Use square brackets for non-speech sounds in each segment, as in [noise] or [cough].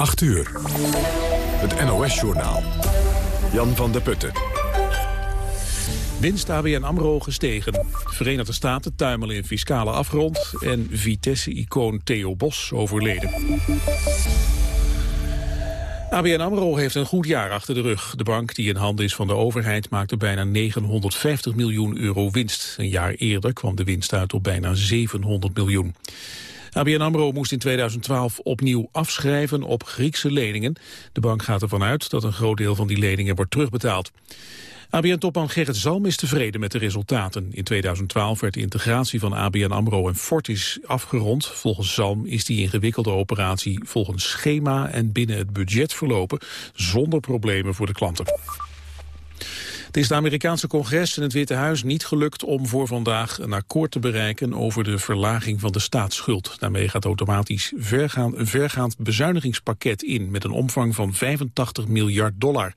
8 uur. Het NOS-journaal. Jan van der Putten. Winst ABN AMRO gestegen. Verenigde Staten tuimelen in fiscale afgrond... en Vitesse-icoon Theo Bos overleden. ABN AMRO heeft een goed jaar achter de rug. De bank, die in handen is van de overheid, maakte bijna 950 miljoen euro winst. Een jaar eerder kwam de winst uit op bijna 700 miljoen. ABN AMRO moest in 2012 opnieuw afschrijven op Griekse leningen. De bank gaat ervan uit dat een groot deel van die leningen wordt terugbetaald. ABN-topman Gerrit Zalm is tevreden met de resultaten. In 2012 werd de integratie van ABN AMRO en Fortis afgerond. Volgens Zalm is die ingewikkelde operatie volgens schema en binnen het budget verlopen... zonder problemen voor de klanten. Het is het Amerikaanse congres en het Witte Huis niet gelukt om voor vandaag een akkoord te bereiken over de verlaging van de staatsschuld. Daarmee gaat automatisch vergaand, een vergaand bezuinigingspakket in met een omvang van 85 miljard dollar.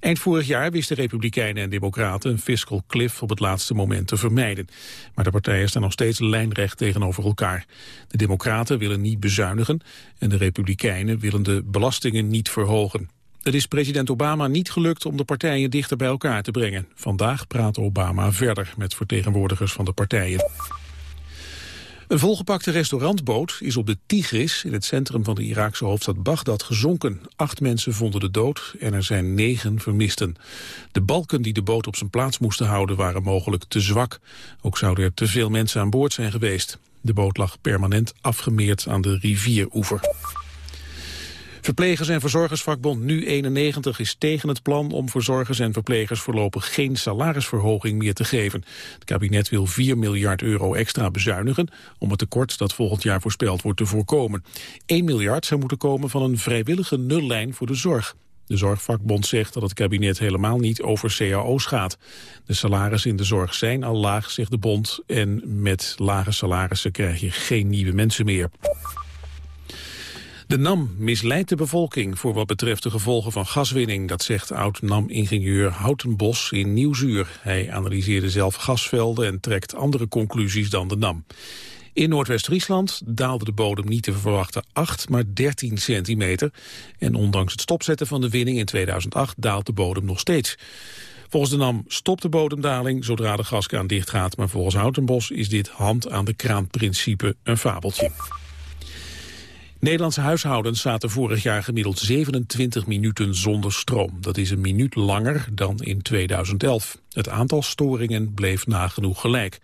Eind vorig jaar wisten Republikeinen en Democraten een fiscal cliff op het laatste moment te vermijden. Maar de partijen staan nog steeds lijnrecht tegenover elkaar. De Democraten willen niet bezuinigen en de Republikeinen willen de belastingen niet verhogen. Het is president Obama niet gelukt om de partijen dichter bij elkaar te brengen. Vandaag praat Obama verder met vertegenwoordigers van de partijen. Een volgepakte restaurantboot is op de Tigris in het centrum van de Iraakse hoofdstad Bagdad gezonken. Acht mensen vonden de dood en er zijn negen vermisten. De balken die de boot op zijn plaats moesten houden waren mogelijk te zwak. Ook zouden er te veel mensen aan boord zijn geweest. De boot lag permanent afgemeerd aan de rivieroever. Verplegers- en verzorgersvakbond Nu91 is tegen het plan om verzorgers en verplegers voorlopig geen salarisverhoging meer te geven. Het kabinet wil 4 miljard euro extra bezuinigen om het tekort dat volgend jaar voorspeld wordt te voorkomen. 1 miljard zou moeten komen van een vrijwillige nullijn voor de zorg. De Zorgvakbond zegt dat het kabinet helemaal niet over cao's gaat. De salarissen in de zorg zijn al laag, zegt de bond, en met lage salarissen krijg je geen nieuwe mensen meer. De NAM misleidt de bevolking voor wat betreft de gevolgen van gaswinning. Dat zegt oud-NAM-ingenieur Houtenbos in Nieuwzuur. Hij analyseerde zelf gasvelden en trekt andere conclusies dan de NAM. In Noordwest-Friesland daalde de bodem niet te verwachten 8, maar 13 centimeter. En ondanks het stopzetten van de winning in 2008 daalt de bodem nog steeds. Volgens de NAM stopt de bodemdaling zodra de gaskraan dichtgaat. Maar volgens Houtenbos is dit hand aan de kraan principe een fabeltje. Nederlandse huishoudens zaten vorig jaar gemiddeld 27 minuten zonder stroom. Dat is een minuut langer dan in 2011. Het aantal storingen bleef nagenoeg gelijk.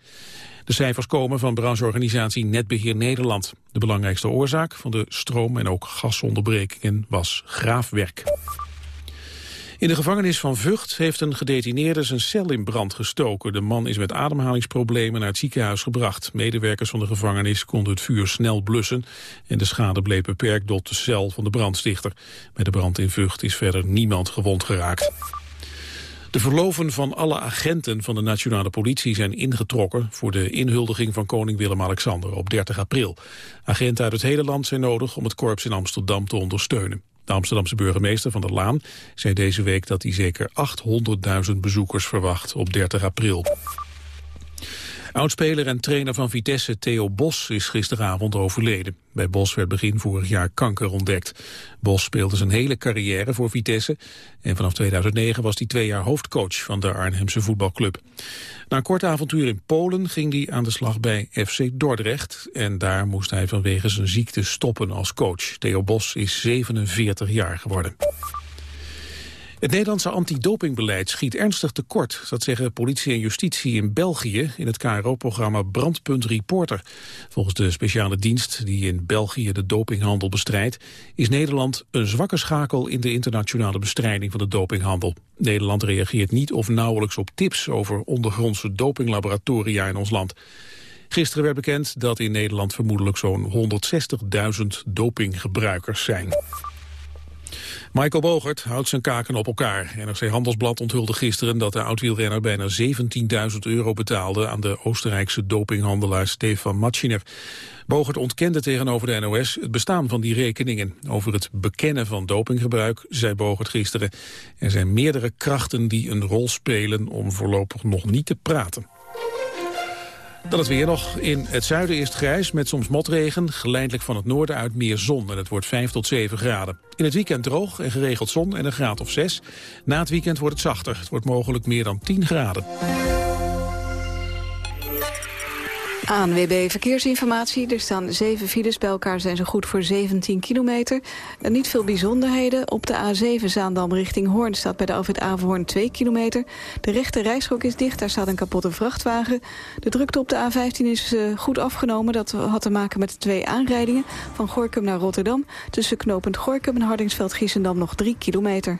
De cijfers komen van brancheorganisatie Netbeheer Nederland. De belangrijkste oorzaak van de stroom- en ook gasonderbrekingen was graafwerk. In de gevangenis van Vught heeft een gedetineerde zijn cel in brand gestoken. De man is met ademhalingsproblemen naar het ziekenhuis gebracht. Medewerkers van de gevangenis konden het vuur snel blussen... en de schade bleef beperkt tot de cel van de brandstichter. Bij de brand in Vught is verder niemand gewond geraakt. De verloven van alle agenten van de nationale politie zijn ingetrokken voor de inhuldiging van koning Willem-Alexander op 30 april. Agenten uit het hele land zijn nodig om het korps in Amsterdam te ondersteunen. De Amsterdamse burgemeester Van der Laan zei deze week dat hij zeker 800.000 bezoekers verwacht op 30 april. Oudspeler en trainer van Vitesse Theo Bos is gisteravond overleden. Bij Bos werd begin vorig jaar kanker ontdekt. Bos speelde zijn hele carrière voor Vitesse en vanaf 2009 was hij twee jaar hoofdcoach van de Arnhemse voetbalclub. Na een kort avontuur in Polen ging hij aan de slag bij FC Dordrecht en daar moest hij vanwege zijn ziekte stoppen als coach. Theo Bos is 47 jaar geworden. Het Nederlandse antidopingbeleid schiet ernstig tekort. Dat zeggen politie en justitie in België in het KRO-programma Brandpunt Reporter. Volgens de speciale dienst die in België de dopinghandel bestrijdt... is Nederland een zwakke schakel in de internationale bestrijding van de dopinghandel. Nederland reageert niet of nauwelijks op tips over ondergrondse dopinglaboratoria in ons land. Gisteren werd bekend dat in Nederland vermoedelijk zo'n 160.000 dopinggebruikers zijn. Michael Bogert houdt zijn kaken op elkaar. NRC Handelsblad onthulde gisteren dat de oudwielrenner bijna 17.000 euro betaalde aan de Oostenrijkse dopinghandelaar Stefan Matschiner. Bogert ontkende tegenover de NOS het bestaan van die rekeningen. Over het bekennen van dopinggebruik zei Bogert gisteren. Er zijn meerdere krachten die een rol spelen om voorlopig nog niet te praten. Dan het weer nog. In het zuiden het grijs met soms motregen. Geleidelijk van het noorden uit meer zon en het wordt 5 tot 7 graden. In het weekend droog en geregeld zon en een graad of 6. Na het weekend wordt het zachter. Het wordt mogelijk meer dan 10 graden. ANWB Verkeersinformatie. Er staan zeven files. Bij elkaar zijn ze goed voor 17 kilometer. Niet veel bijzonderheden. Op de A7 Zaandam richting Hoorn staat bij de Alfred Averhoorn 2 kilometer. De rechte rijstrook is dicht. Daar staat een kapotte vrachtwagen. De drukte op de A15 is uh, goed afgenomen. Dat had te maken met twee aanrijdingen. Van Gorkum naar Rotterdam. Tussen knooppunt Gorkum en Hardingsveld-Giessendam nog 3 kilometer.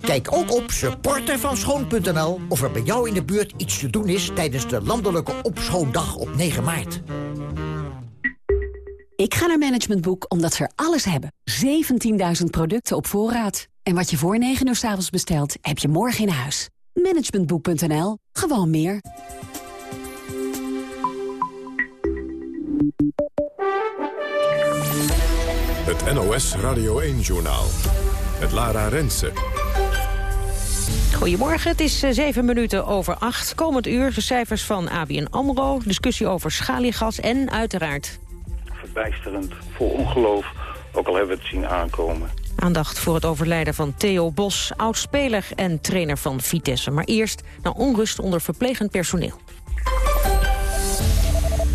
Kijk ook op supportervanschoon.nl of er bij jou in de buurt iets te doen is... tijdens de landelijke opschoondag op 9 maart. Ik ga naar Management Boek omdat ze er alles hebben. 17.000 producten op voorraad. En wat je voor 9 uur s avonds bestelt, heb je morgen in huis. Managementboek.nl. Gewoon meer. Het NOS Radio 1-journaal. Het Lara Rensen. Goedemorgen, het is zeven minuten over acht. Komend uur de cijfers van ABN AMRO, discussie over schaliegas en uiteraard... Verbijsterend, vol ongeloof, ook al hebben we het zien aankomen. Aandacht voor het overlijden van Theo Bos, oud-speler en trainer van Vitesse. Maar eerst naar onrust onder verplegend personeel.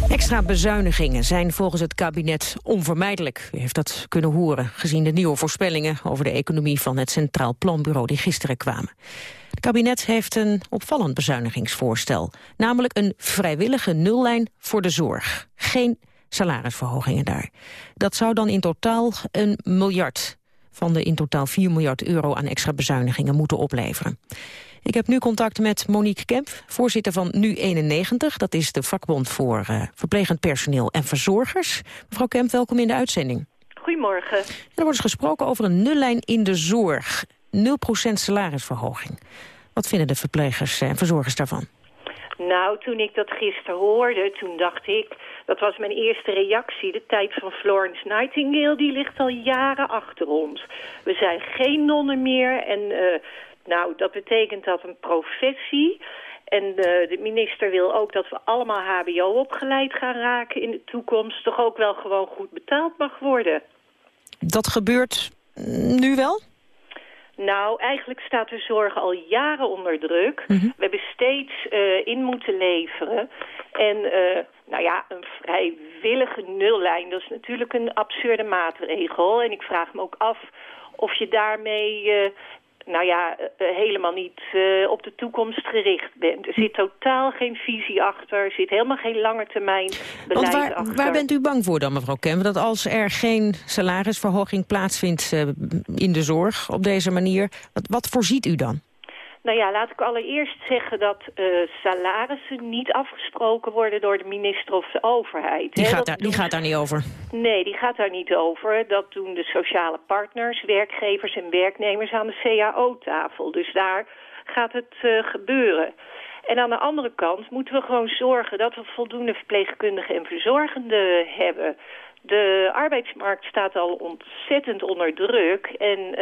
Extra bezuinigingen zijn volgens het kabinet onvermijdelijk. U heeft dat kunnen horen, gezien de nieuwe voorspellingen... over de economie van het Centraal Planbureau die gisteren kwamen. Het kabinet heeft een opvallend bezuinigingsvoorstel. Namelijk een vrijwillige nullijn voor de zorg. Geen salarisverhogingen daar. Dat zou dan in totaal een miljard van de in totaal 4 miljard euro aan extra bezuinigingen moeten opleveren. Ik heb nu contact met Monique Kemp, voorzitter van Nu91. Dat is de vakbond voor uh, verplegend personeel en verzorgers. Mevrouw Kemp, welkom in de uitzending. Goedemorgen. Er wordt dus gesproken over een nullijn in de zorg. 0% salarisverhoging. Wat vinden de verplegers en verzorgers daarvan? Nou, toen ik dat gisteren hoorde, toen dacht ik... dat was mijn eerste reactie. De tijd van Florence Nightingale, die ligt al jaren achter ons. We zijn geen nonnen meer en... Uh, nou, dat betekent dat een professie... En de, de, minister wil ook dat we allemaal hbo opgeleid gaan raken in de toekomst... toch ook wel gewoon goed betaald mag worden. Dat gebeurt nu wel? Nou, eigenlijk staat de zorg al jaren onder druk. Mm -hmm. We hebben steeds uh, in moeten leveren. En uh, nou ja, een vrijwillige nullijn, dat is natuurlijk een absurde maatregel. En ik vraag me ook af of je daarmee uh, nou ja, uh, helemaal niet uh, op de toekomst gericht bent. Er zit totaal geen visie achter, er zit helemaal geen lange termijn beleid waar, achter. Waar bent u bang voor dan, mevrouw Kemp? Dat als er geen salarisverhoging plaatsvindt uh, in de zorg op deze manier, wat, wat voorziet u dan? Nou ja, laat ik allereerst zeggen dat uh, salarissen niet afgesproken worden door de minister of de overheid. Die, gaat daar, die gaat daar niet over? Nee, die gaat daar niet over. Dat doen de sociale partners, werkgevers en werknemers aan de CAO-tafel. Dus daar gaat het uh, gebeuren. En aan de andere kant moeten we gewoon zorgen dat we voldoende verpleegkundigen en verzorgenden hebben. De arbeidsmarkt staat al ontzettend onder druk. En uh,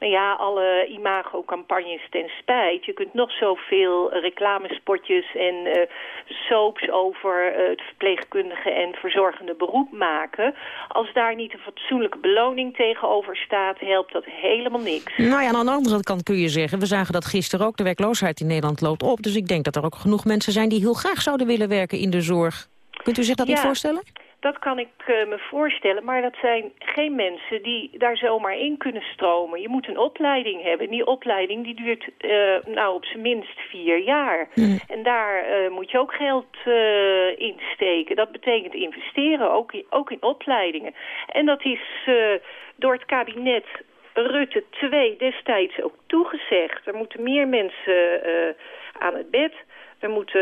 nou ja, alle imago-campagnes ten spijt. Je kunt nog zoveel reclamespotjes en uh, soaps over uh, het verpleegkundige en verzorgende beroep maken. Als daar niet een fatsoenlijke beloning tegenover staat, helpt dat helemaal niks. Nou ja, aan de andere kant kun je zeggen, we zagen dat gisteren ook, de werkloosheid in Nederland loopt op. Dus ik denk dat er ook genoeg mensen zijn die heel graag zouden willen werken in de zorg. Kunt u zich dat ja. niet voorstellen? Dat kan ik uh, me voorstellen. Maar dat zijn geen mensen die daar zomaar in kunnen stromen. Je moet een opleiding hebben. En die opleiding die duurt uh, nou op zijn minst vier jaar. Mm. En daar uh, moet je ook geld in steken. Dat betekent investeren, ook in, ook in opleidingen. En dat is door het kabinet Rutte 2 destijds ook toegezegd. Er moeten meer mensen aan het bed. Er moeten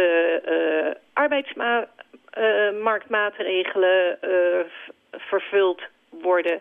arbeidsmarktmaatregelen vervuld worden.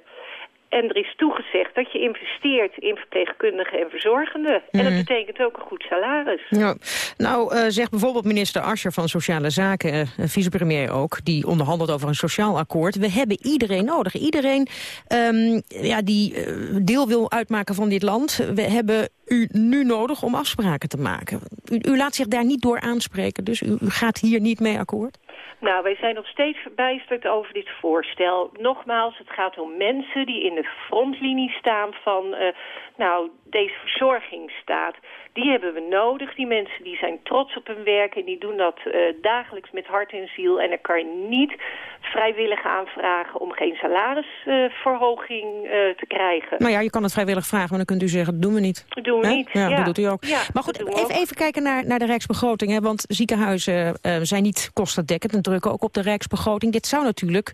En er is toegezegd dat je investeert in verpleegkundigen en verzorgenden. En dat mhm. betekent ook een goed salaris. Ja. Nou, uh, zegt bijvoorbeeld minister Ascher van Sociale Zaken, uh, vicepremier ook... die onderhandelt over een sociaal akkoord. We hebben iedereen nodig. Iedereen um, ja, die uh, deel wil uitmaken van dit land. We hebben u nu nodig om afspraken te maken. U, u laat zich daar niet door aanspreken, dus u, u gaat hier niet mee akkoord? Nou, wij zijn nog steeds verbijsterd over dit voorstel. Nogmaals, het gaat om mensen die in de frontlinie staan van uh, nou, deze verzorgingsstaat. Die hebben we nodig. Die mensen die zijn trots op hun werk en die doen dat uh, dagelijks met hart en ziel. En dan kan je niet vrijwillig aanvragen om geen salarisverhoging uh, te krijgen. Nou ja, je kan het vrijwillig vragen, maar dan kunt u zeggen, dat doen we niet. Doen we niet. Ja, ja, dat doet u ook. Ja, maar goed, even, even, kijken naar, naar de Rijksbegroting. Hè, want ziekenhuizen uh, zijn niet kostendekkend en drukken ook op de Rijksbegroting. Dit zou natuurlijk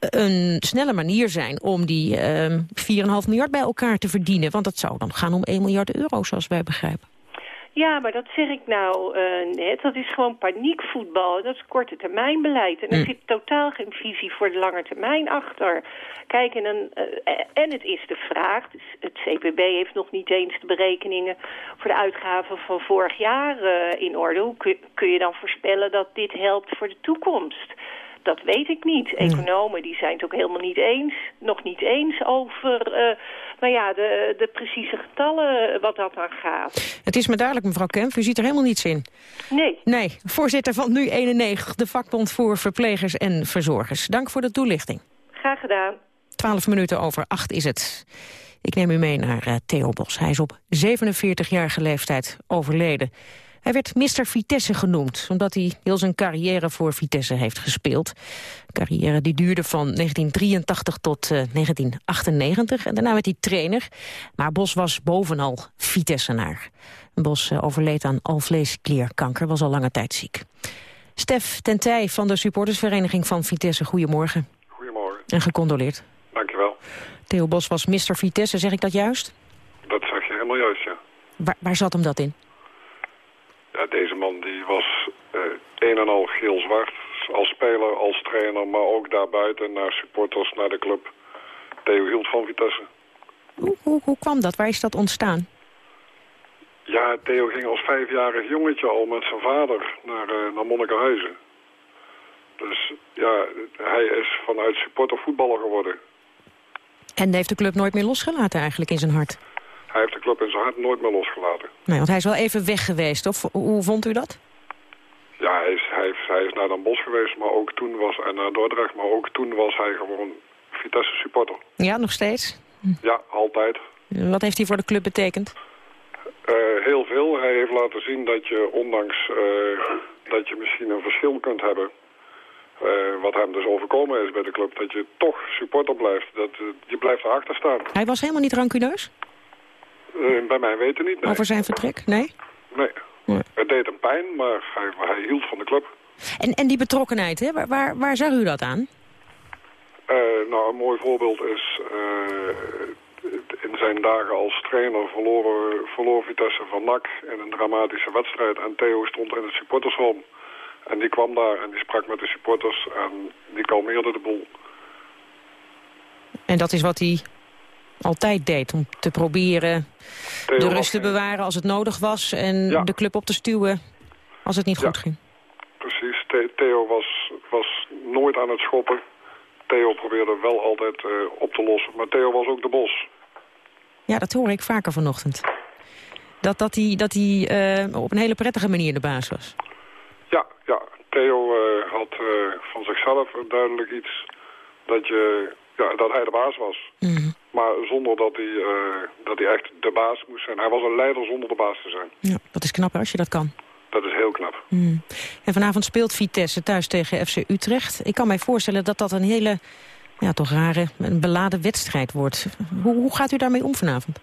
een snelle manier zijn om die uh, ehm, 4,5 miljard bij elkaar te verdienen. Want dat zou dan gaan om 1 miljard euro, zoals wij begrijpen. Ja, maar dat zeg ik nou uh, net. Dat is gewoon paniekvoetbal. Dat is korte termijn beleid. En er mm. zit totaal geen visie voor de lange termijn achter. Kijk, en, een, uh, en het is de vraag. Dus het CPB heeft nog niet eens de berekeningen voor de uitgaven van vorig jaar uh, in orde. Hoe kun, kun je dan voorspellen dat dit helpt voor de toekomst? Dat weet ik niet. Economen die zijn het ook helemaal niet eens, nog niet eens over uh, nou ja, de, de precieze getallen wat dat dan gaat. Het is me duidelijk, mevrouw Kemp, u ziet er helemaal niets in. Nee. Nee, voorzitter van Nu 91, de vakbond voor verplegers en verzorgers. Dank voor de toelichting. Graag gedaan. Twaalf minuten over acht is het. Ik neem u mee naar uh, Theo Bos. Hij is op 47-jarige leeftijd overleden. Hij werd Mr. Vitesse genoemd, omdat hij heel zijn carrière voor Vitesse heeft gespeeld. Een carrière die duurde van 1983 tot uh, eh, 1998 en daarna werd hij trainer. Maar Bos was bovenal Vitessenaar. Bos uh, overleed aan alvleesklierkanker, was al lange tijd ziek. Stef Tentij van de supportersvereniging van Vitesse, goedemorgen. Goedemorgen. En gecondoleerd. Dankjewel. Theo Bos was Mr. Vitesse, zeg ik dat juist? Dat zeg je helemaal juist, ja. Waar, waar zat hem dat in? Ja, deze man die was uh, een en al geel-zwart. Als speler, als trainer, maar ook daarbuiten naar supporters, naar de club. Theo hield van Vitesse. Hoe, hoe, hoe kwam dat? Waar is dat ontstaan? Ja, Theo ging als vijfjarig jongetje al met zijn vader naar, uh, naar Monnikenhuizen. Dus ja, hij is vanuit supporter voetballer geworden. En heeft de club nooit meer losgelaten eigenlijk in zijn hart? Hij heeft de club in zijn hart nooit meer losgelaten. Nee, want hij is wel even weg geweest, of hoe vond u dat? Ja, hij is, hij, hij is naar Den Bosch geweest, maar ook toen was, en naar Dordrecht, maar ook toen was hij gewoon Vitesse supporter. Ja, nog steeds? Ja, altijd. Wat heeft hij voor de club betekend? Uh, heel veel. Hij heeft laten zien dat je, ondanks uh, dat je misschien een verschil kunt hebben... Uh, wat hem dus overkomen is bij de club, dat je toch supporter blijft. Dat, je blijft erachter staan. Hij was helemaal niet rancuneus? Uh, bij mij weten niet, Over zijn vertrek? Nee? Nee. Het deed hem pijn, maar hij, hij, hield van de club. En, en die betrokkenheid, hè? Waar, waar, waar zag u dat aan? Uh, nou, een mooi voorbeeld is... Uh, in zijn dagen als trainer verloor, verloor Vitesse van NAC in een dramatische wedstrijd. En Theo stond in het supportershome. En die kwam daar en die sprak met de supporters en die kalmeerde de boel. En dat is wat hij altijd deed. Om te proberen de rust te bewaren als het nodig was... en de club op te stuwen als het niet goed ging. Precies. Theo was, was nooit aan het schoppen. Theo probeerde wel altijd uh, op te lossen. Maar Theo was ook de bos. Ja, dat hoor ik vaker vanochtend. Dat, dat hij, dat hij uh, op een hele prettige manier de baas was. Ja, ja. Theo uh, had van zichzelf duidelijk iets dat, je, ja, dat hij de baas was. Mm maar zonder dat hij, uh, dat hij echt de baas moest zijn. Hij was een leider zonder de baas te zijn. Ja, dat is knap als je dat kan. Dat is heel knap. Hmm. En vanavond speelt Vitesse thuis tegen FC Utrecht. Ik kan mij voorstellen dat dat een hele, ja, toch rare, een beladen wedstrijd wordt. Hoe, hoe gaat u daarmee om vanavond?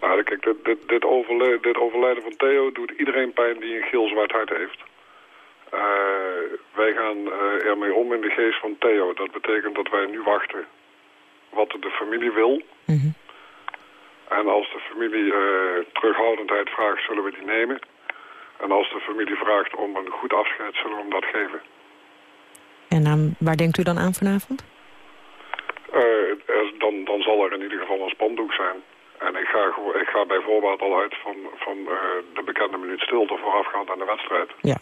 Nou, kijk, dit, dit, dit, overle dit overlijden van Theo doet iedereen pijn die een geel-zwart hart heeft. Uh, wij gaan uh, ermee om in de geest van Theo. Dat betekent dat wij nu wachten wat de familie wil. Mhm. En als de familie uh, terughoudendheid vraagt, zullen we die nemen. En als de familie vraagt om een goed afscheid, zullen we hem dat geven. En aan, waar denkt u dan aan vanavond? Uh, dan, dan zal er in ieder geval een spandoek zijn. En ik ga, ik ga bij voorbaat al uit van, van uh, de bekende minuut stilte voorafgaand aan de wedstrijd. Ja.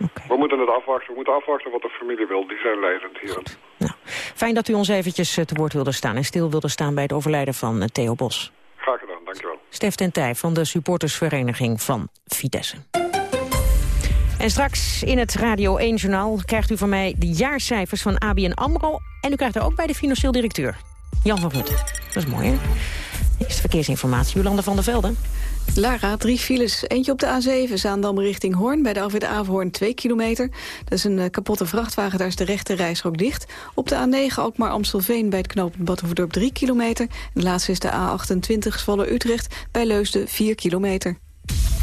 Okay. We moeten het afwachten. We moeten afwachten wat de familie wil. Die zijn leidend hier. Nou, fijn dat u ons eventjes te woord wilde staan en stil wilde staan bij het overlijden van Theo Bos. Graag gedaan, dankjewel. Stef ten Tij van de supportersvereniging van Vitesse. En straks in het Radio 1-journaal krijgt u van mij de jaarcijfers van ABN AMRO... en u krijgt er ook bij de financieel directeur, Jan van Rutte. Dat is mooi, hè? Eerste verkeersinformatie, Jolanda van der Velde. Lara, drie files. Eentje op de A7, Zaandam richting Hoorn. Bij de afwit Averhoorn 2 kilometer. Dat is een uh, kapotte vrachtwagen, daar is de rechte reisrook dicht. Op de A9 ook maar Amstelveen bij het knooppunt Badhoevedorp 3 kilometer. de laatste is de A28 Zwolle-Utrecht bij Leusden 4 kilometer.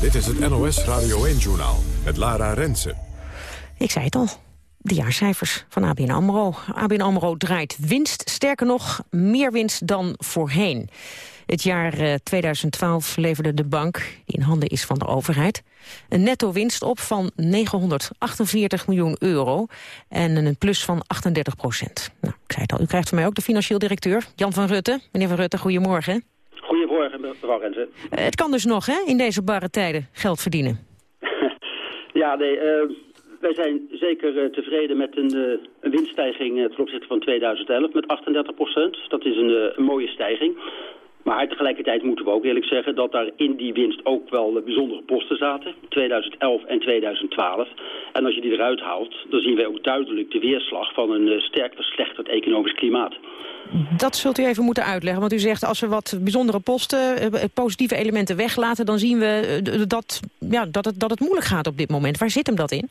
Dit is het NOS Radio 1-journaal met Lara Rensen. Ik zei het al. De jaarcijfers van ABN AMRO. ABN AMRO draait winst, sterker nog, meer winst dan voorheen. Het jaar 2012 leverde de bank, die in handen is van de overheid... een netto winst op van 948 miljoen euro en een plus van 38 procent. Nou, ik zei het al, u krijgt van mij ook de financieel directeur, Jan van Rutte. Meneer van Rutte, goedemorgen. Goedemorgen, mevrouw Renze. het kan dus nog, hè, in deze barre tijden geld verdienen. [laughs] ja, nee... Uh wij zijn zeker tevreden met een, een winststijging ten opzichte van 2011 met 38 procent. Dat is een, een mooie stijging. Maar tegelijkertijd moeten we ook eerlijk zeggen dat daar in die winst ook wel bijzondere posten zaten. 2011 en 2012. En als je die eruit haalt, dan zien wij ook duidelijk de weerslag van een uh, sterk verslechterd economisch klimaat. Dat zult u even moeten uitleggen, want u zegt als we wat bijzondere posten, uh, positieve elementen weglaten, dan zien we dat, ja, dat, het, dat het moeilijk gaat op dit moment. Waar zit hem dat in?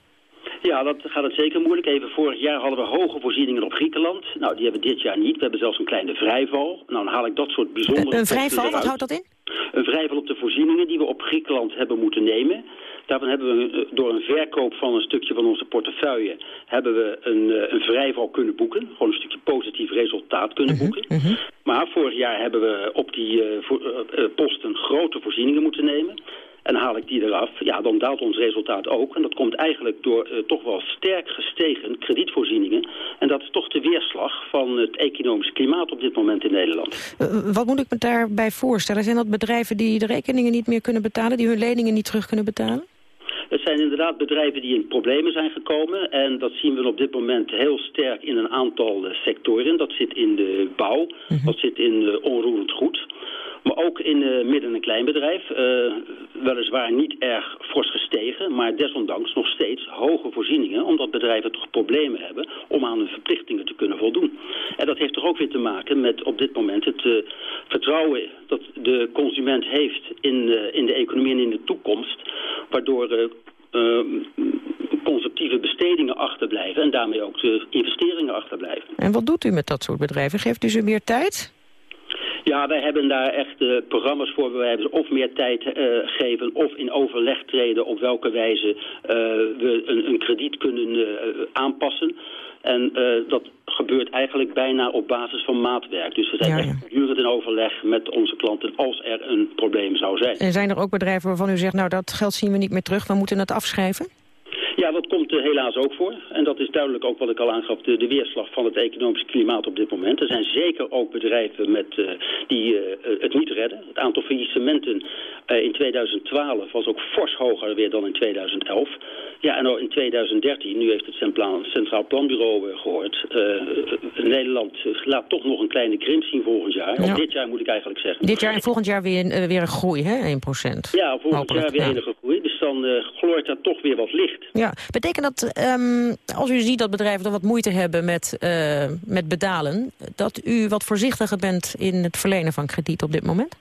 Ja, dat gaat het zeker moeilijk. Even vorig jaar hadden we hoge voorzieningen op Griekenland. Nou, die hebben we dit jaar niet. We hebben zelfs een kleine vrijval. Nou, dan haal ik dat soort bijzondere... Een vrijval, wat houdt dat in? Een vrijval op de voorzieningen die we op Griekenland hebben moeten nemen. Daarvan hebben we door een verkoop van een stukje van onze portefeuille... hebben we een, een vrijval kunnen boeken. Gewoon een stukje positief resultaat kunnen boeken. Mm -hmm. Maar vorig jaar hebben we op die uh, voor, uh, posten grote voorzieningen moeten nemen... En haal ik die eraf, ja, dan daalt ons resultaat ook. En dat komt eigenlijk door uh, toch wel sterk gestegen kredietvoorzieningen. En dat is toch de weerslag van het economisch klimaat op dit moment in Nederland. Uh, wat moet ik me daarbij voorstellen? Zijn dat bedrijven die de rekeningen niet meer kunnen betalen, die hun leningen niet terug kunnen betalen? Het zijn inderdaad bedrijven die in problemen zijn gekomen. En dat zien we op dit moment heel sterk in een aantal sectoren. Dat zit in de bouw, -hmm. dat zit in onroerend goed. Maar ook in uh, midden- en kleinbedrijf. Uh, weliswaar niet erg fors gestegen, maar desondanks nog steeds hoge voorzieningen. Omdat bedrijven toch problemen hebben om aan hun verplichtingen te kunnen voldoen. En dat heeft toch ook weer te maken met op dit moment het uh, vertrouwen dat de consument heeft in, in de economie en in de toekomst. Waardoor conceptieve bestedingen achterblijven en daarmee ook de investeringen achterblijven. En wat doet u met dat soort bedrijven? Geeft u ze meer tijd? Ja, wij hebben daar echt uh, programma's voor. Wij hebben of meer tijd uh, geven of in overleg treden op welke wijze uh, we een, een, krediet kunnen aanpassen. En dat gebeurt eigenlijk bijna op basis van maatwerk. Dus we zijn ja. echt voortdurend in overleg met onze klanten als er een probleem zou zijn. En zijn er ook bedrijven waarvan u zegt, nou dat geld zien we niet meer terug, we moeten het afschrijven? Ja, dat komt uh, helaas ook voor. En dat is duidelijk ook wat ik al aangaf, de, de weerslag van het economisch klimaat op dit moment. Er zijn zeker ook bedrijven met, uh, die uh, het niet redden. Het aantal faillissementen in 2012 was ook fors hoger weer dan in 2011. Ja, en in 2013, nu heeft het Centraal Planbureau gehoord... Nederland laat toch nog een kleine krimp zien volgend jaar. Ja. Of dit jaar moet ik eigenlijk zeggen. Dit jaar en volgend jaar weer, weer een groei, hè? 1% Ja, volgend Hopelijk, jaar weer ja. enige groei. Dus dan glooit daar toch weer wat licht. Ja, betekent dat, um, als u ziet dat bedrijven er wat moeite hebben met, uh, met betalen... dat u wat voorzichtiger bent in het verlenen van krediet op dit moment?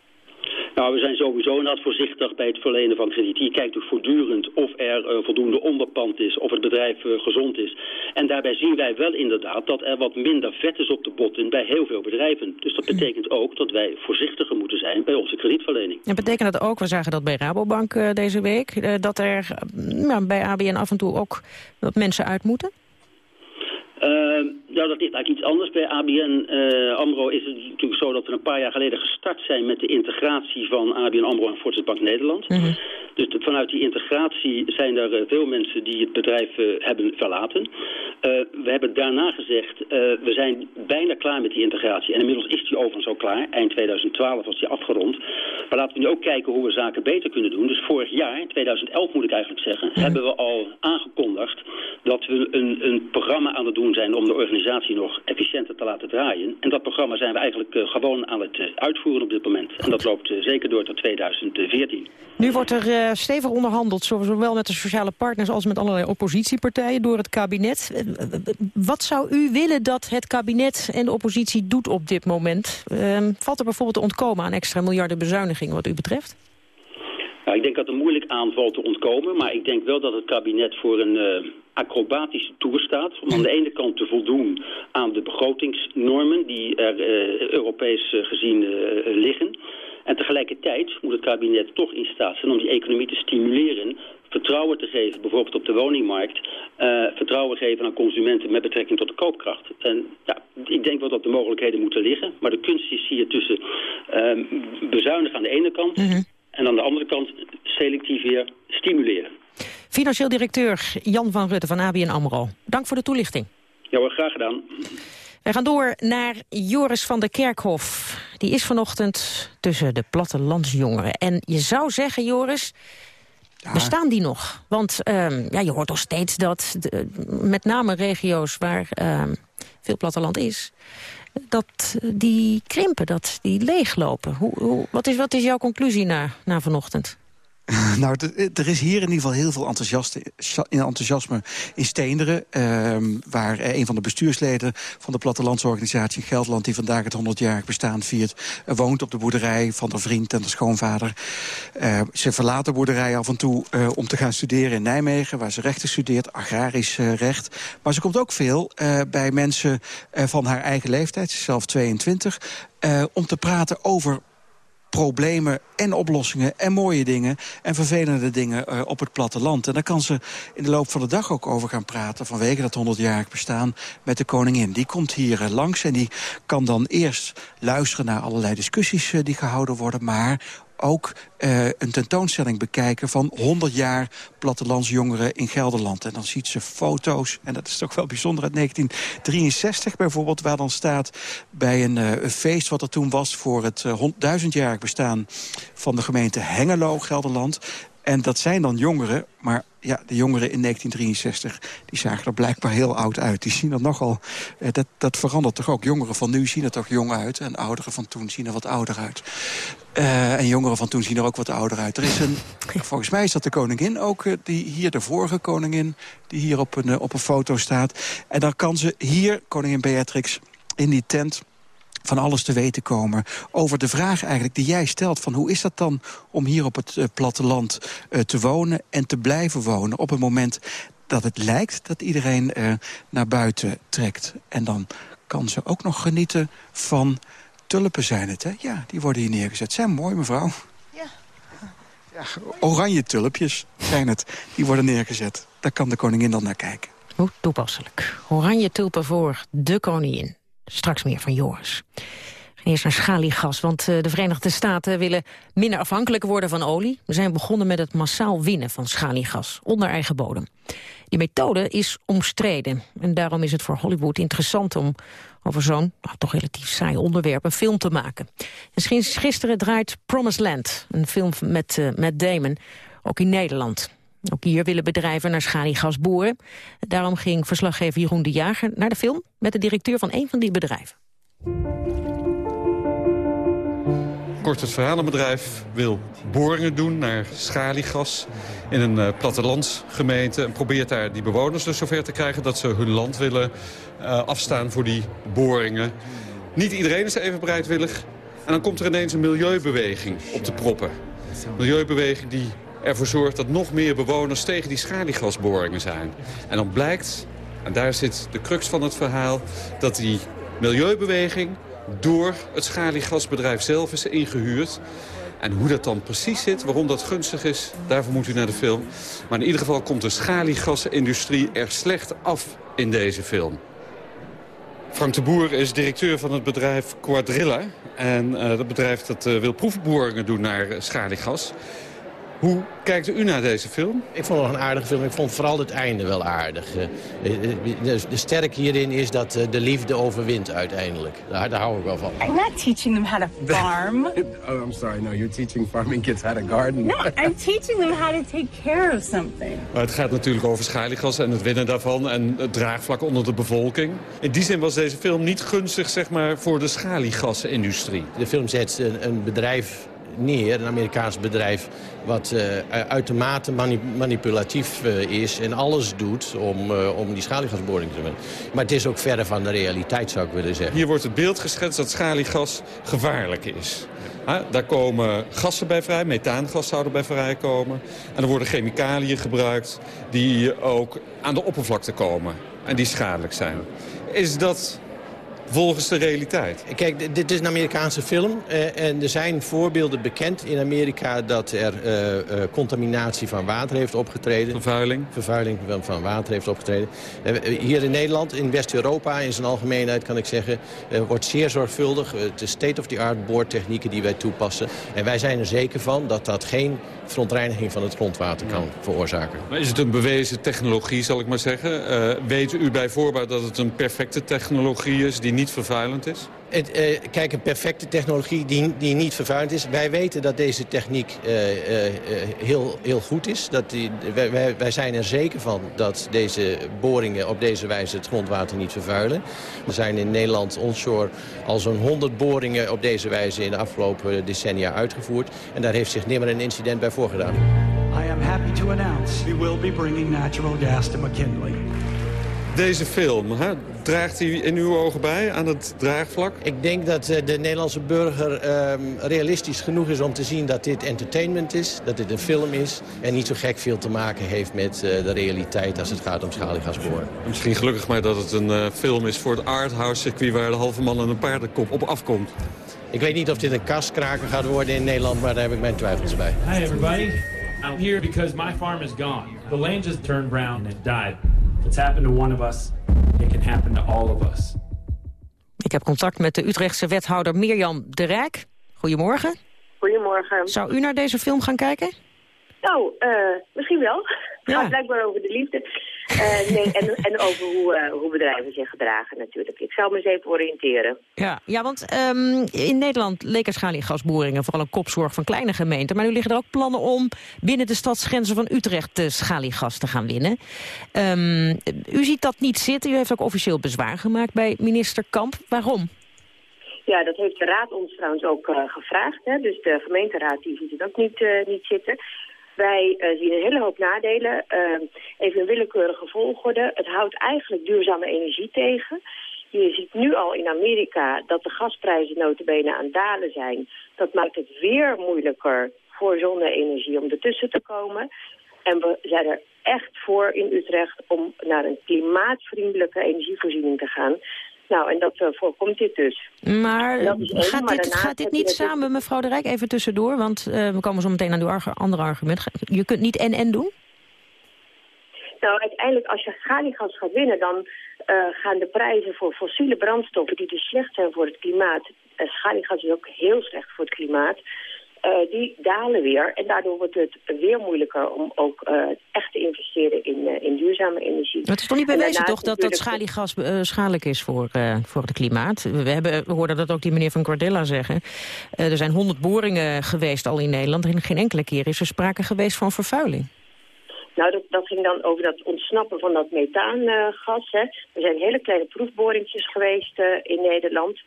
Nou, we zijn sowieso inderdaad voorzichtig bij het verlenen van krediet. Je kijkt dus voortdurend of er uh, voldoende onderpand is, of het bedrijf uh, gezond is. En daarbij zien wij wel inderdaad dat er wat minder vet is op de botten bij heel veel bedrijven. Dus dat betekent ook dat wij voorzichtiger moeten zijn bij onze kredietverlening. En betekent dat ook, we zagen dat bij Rabobank uh, deze week, dat er bij ABN af en toe ook dat mensen uit moeten? Uh, ja, dat ligt eigenlijk iets anders. Bij ABN uh, AMRO is het natuurlijk zo dat we een paar jaar geleden gestart zijn met de integratie van ABN AMRO en Fortis Bank Nederland. Mm -hmm. Dus de, vanuit die integratie zijn er uh, veel mensen die het bedrijf uh, hebben verlaten. we hebben daarna gezegd, we zijn bijna klaar met die integratie. En inmiddels is die overigens ook klaar. Eind 2012 was die afgerond. Maar laten we nu ook kijken hoe we zaken beter kunnen doen. Dus vorig jaar, in 2011 moet ik eigenlijk zeggen, mm -hmm. hebben we al aangekondigd dat we een, een programma aan het doen zijn om de organisatie nog efficiënter te laten draaien. En dat programma zijn we eigenlijk uh, gewoon aan het uh, uitvoeren op dit moment. En dat loopt uh, zeker door tot 2014. Nu wordt er stevig onderhandeld, zowel met de sociale partners als met allerlei oppositiepartijen door het kabinet. Wat zou u willen dat het kabinet en de oppositie doet op dit moment? Ehm, valt er bijvoorbeeld te ontkomen aan extra miljarden bezuinigingen wat u betreft? Nou, ik denk dat er moeilijk aanvalt te ontkomen, maar ik denk wel dat het kabinet voor een uh, acrobatische toer staat. Om aan de ene kant te voldoen aan de begrotingsnormen die er uh, Europees uh, gezien liggen. En tegelijkertijd moet het kabinet toch in staat zijn om die economie te stimuleren vertrouwen te geven, bijvoorbeeld op de woningmarkt, uh, vertrouwen geven aan consumenten met betrekking tot de koopkracht. En ja, ik denk wel dat de mogelijkheden moeten liggen, maar de kunst is hier tussen bezuinigen aan de ene kant mm -hmm. en aan de andere kant selectief weer stimuleren. Financieel directeur Jan van Rutte van ABN AMRO. Dank voor de toelichting. Ja hoor, graag gedaan. Wij gaan door naar Joris van der Kerkhof. Die is vanochtend tussen de plattelandsjongeren. En je zou zeggen, Joris, ja. bestaan die nog? Want um, ja, je hoort toch steeds dat de, met name regio's waar um, veel platteland is... dat die krimpen, dat die leeglopen. Hoe, hoe, wat, is, wat is jouw conclusie na, na vanochtend? [laughs] Nou, er is hier in ieder geval heel veel enthousiasme in Steenderen... Uh, waar een van de bestuursleden van de plattelandsorganisatie in Gelderland... die vandaag het 100-jarig bestaan viert... woont op de boerderij van de vriend en de schoonvader. Uh, ze verlaat de boerderij af en toe uh, om te gaan studeren in Nijmegen... waar ze rechten studeert, agrarisch recht. Maar ze komt ook veel bij mensen van haar eigen leeftijd, zelf 22... om te praten over problemen en oplossingen en mooie dingen... en vervelende dingen uh, op het platteland. En daar kan ze in de loop van de dag ook over gaan praten... vanwege dat 100-jarig bestaan met de koningin. Die komt hier uh, langs en die kan dan eerst luisteren naar allerlei discussies... Uh, die gehouden worden, maar ook uh, een tentoonstelling bekijken van 100 jaar plattelandsjongeren in Gelderland. En dan ziet ze foto's, en dat is toch wel bijzonder, uit 1963 bijvoorbeeld... waar dan staat bij een, uh, een feest wat er toen was voor het uh, duizendjarig bestaan... van de gemeente Hengelo, Gelderland. En dat zijn dan jongeren, maar ja, de jongeren in 1963... die zagen er blijkbaar heel oud uit. Die zien er nogal... Eh, dat, dat verandert toch ook. Jongeren van nu zien er toch jong uit. En ouderen van toen zien er wat ouder uit. Uh, en jongeren van toen zien er ook wat ouder uit. Er is een, [laughs] volgens mij is dat de koningin ook, uh, die hier de vorige koningin... die hier op een, uh, op een foto staat. En dan kan ze hier, koningin Beatrix, in die tent van alles te weten komen over de vraag eigenlijk die jij stelt... van hoe is dat dan om hier op het uh, platteland uh, te wonen en te blijven wonen... op het moment dat het lijkt dat iedereen uh, naar buiten trekt. En dan kan ze ook nog genieten van tulpen zijn het, hè? Ja, die worden hier neergezet. Zijn mooi, mevrouw. Ja. ja. Oranje tulpjes zijn het. Die worden neergezet. Daar kan de koningin dan naar kijken. Hoe toepasselijk. Oranje tulpen voor de koningin. Straks meer van Joris. Eerst naar schaliegas, want de Verenigde Staten willen minder afhankelijk worden van olie. We zijn begonnen met het massaal winnen van schaliegas, onder eigen bodem. Die methode is omstreden en daarom is het voor Hollywood interessant om over zo'n nou, toch relatief saai onderwerp een film te maken. En gisteren draait Promised Land, een film met uh, Damon, ook in Nederland. Ook hier willen bedrijven naar schaliegas boeren. Daarom ging verslaggever Jeroen de Jager naar de film... met de directeur van een van die bedrijven. Kort het verhalenbedrijf wil boringen doen naar schaliegas in een uh, plattelandsgemeente. En probeert daar die bewoners dus zover te krijgen dat ze hun land willen uh, afstaan voor die boringen. Niet iedereen is even bereidwillig. En dan komt er ineens een milieubeweging op de proppen. Milieubeweging die ervoor zorgt dat nog meer bewoners tegen die schaliegasboringen zijn. En dan blijkt, en daar zit de crux van het verhaal... dat die milieubeweging door het schaliegasbedrijf zelf is ingehuurd. En hoe dat dan precies zit, waarom dat gunstig is, daarvoor moet u naar de film. Maar in ieder geval komt de schaliegasindustrie er slecht af in deze film. Frank de Boer is directeur van het bedrijf Quadrilla. En uh, dat bedrijf dat, uh, wil proefboringen doen naar uh, schaliegas. Hoe kijkt u naar deze film? Ik vond het nog een aardige film. Ik vond vooral het einde wel aardig. De, de sterk hierin is dat de liefde overwint uiteindelijk. Daar, daar hou ik wel van. I'm not teaching them how to farm. [laughs] oh, I'm sorry. No, you're teaching farming kids how to garden. No, I'm teaching them how to take care of something. Maar het gaat natuurlijk over schaliegas en het winnen daarvan... en het draagvlak onder de bevolking. In die zin was deze film niet gunstig zeg maar, voor de schaliegasindustrie. De film zet een, een bedrijf neer, een Amerikaans bedrijf... wat uh, uitermate mani manipulatief uh, is en alles doet om, uh, om die schaliegasboring te doen. Maar het is ook verder van de realiteit, zou ik willen zeggen. Hier wordt het beeld geschetst dat schaliegas gevaarlijk is. Daar komen gassen bij vrij, methaangas zouden bij vrijkomen. En er worden chemicaliën gebruikt die ook aan de oppervlakte komen en die schadelijk zijn. Is dat volgens de realiteit. Kijk, dit is een Amerikaanse film. Uh, en er zijn voorbeelden bekend in Amerika... dat er uh, uh, contaminatie van water heeft opgetreden. Vervuiling. Vervuiling van, van water heeft opgetreden. hier in Nederland, in West-Europa in zijn algemeenheid kan ik zeggen... wordt zeer zorgvuldig. de state-of-the-art boortechnieken die wij toepassen. En wij zijn er zeker van dat dat geen verontreiniging van het grondwater kan veroorzaken. Maar is het een bewezen technologie, zal ik maar zeggen? Weet u bij voorbaat dat het een perfecte technologie is die niet vervuilend is? Het, uh, kijk, een perfecte technologie die, die niet vervuilend is. Wij weten dat deze techniek uh, heel, heel goed is. Dat die, wij, wij zijn er zeker van dat deze boringen op deze wijze het grondwater niet vervuilen. Er zijn in Nederland onshore al zo'n 100 boringen op deze wijze in de afgelopen decennia uitgevoerd. En daar heeft zich nimmer een incident bij voorgedaan. I am happy to announce we will be bringing natural gas to McKinley. Deze film, hè, draagt hij in uw ogen bij aan het draagvlak? Ik denk dat uh, de Nederlandse burger uh, realistisch genoeg is om te zien dat dit entertainment is. Dat dit een film is en niet zo gek veel te maken heeft met uh, de realiteit als het gaat om schaliegasboren. Misschien gelukkig maar dat het een uh, film is voor het arthouse circuit waar de halve man en een paardenkop op afkomt. Ik weet niet of dit een kaskraker gaat worden in Nederland, maar daar heb ik mijn twijfels bij. Hi everybody, I'm here because my farm is gone. The land just turned brown and died. It's happened to one of us. It can happen to all of us. Ik heb contact met de Utrechtse wethouder Mirjam de Rijk. Goedemorgen. Goedemorgen. Zou u naar deze film gaan kijken? Nou, uh, misschien wel. Het gaat blijkbaar over de liefde. Uh, nee, en, en over hoe, uh, hoe bedrijven zich gedragen natuurlijk. Ik zou me eens even oriënteren. Ja, ja want um, in Nederland leken schaliegasboringen vooral een kopzorg van kleine gemeenten. Maar nu liggen er ook plannen om binnen de stadsgrenzen van Utrecht de schaliegas te gaan winnen. Um, u ziet dat niet zitten. U heeft ook officieel bezwaar gemaakt bij minister Kamp. Waarom? Ja, dat heeft de raad ons trouwens ook uh, gevraagd. Hè? Dus de gemeenteraad die ziet het ook niet, uh, niet zitten. Wij uh, zien een hele hoop nadelen. Uh, even een willekeurige volgorde. Het houdt eigenlijk duurzame energie tegen. Je ziet nu al in Amerika dat de gasprijzen notabene aan dalen zijn. Dat maakt het weer moeilijker voor zonne-energie om ertussen te komen. En we zijn er echt voor in Utrecht om naar een klimaatvriendelijke energievoorziening te gaan. Nou, en dat uh, voorkomt dit dus. Maar gaat dit, gaat dit niet samen, mevrouw de Rijk, even tussendoor? Want uh, we komen zo meteen aan uw andere argument. Je kunt niet en-en doen? Nou, uiteindelijk als je schaliegas gaat winnen... dan uh, gaan de prijzen voor fossiele brandstoffen... die dus slecht zijn voor het klimaat... schaliegas is ook heel slecht voor het klimaat... Uh, die dalen weer. En daardoor wordt het weer moeilijker om ook uh, echt te investeren in, uh, in duurzame energie. Maar het is toch niet bewezen toch dat dat schaliegas schadelijk is voor, voor het klimaat? We, hebben, we hoorden dat ook die meneer van Cordella zeggen. er zijn honderd boringen geweest al in Nederland. En geen enkele keer is er sprake geweest van vervuiling. Nou, dat, dat ging dan over dat ontsnappen van dat methaangas. Hè. Er zijn hele kleine proefboringjes geweest in Nederland.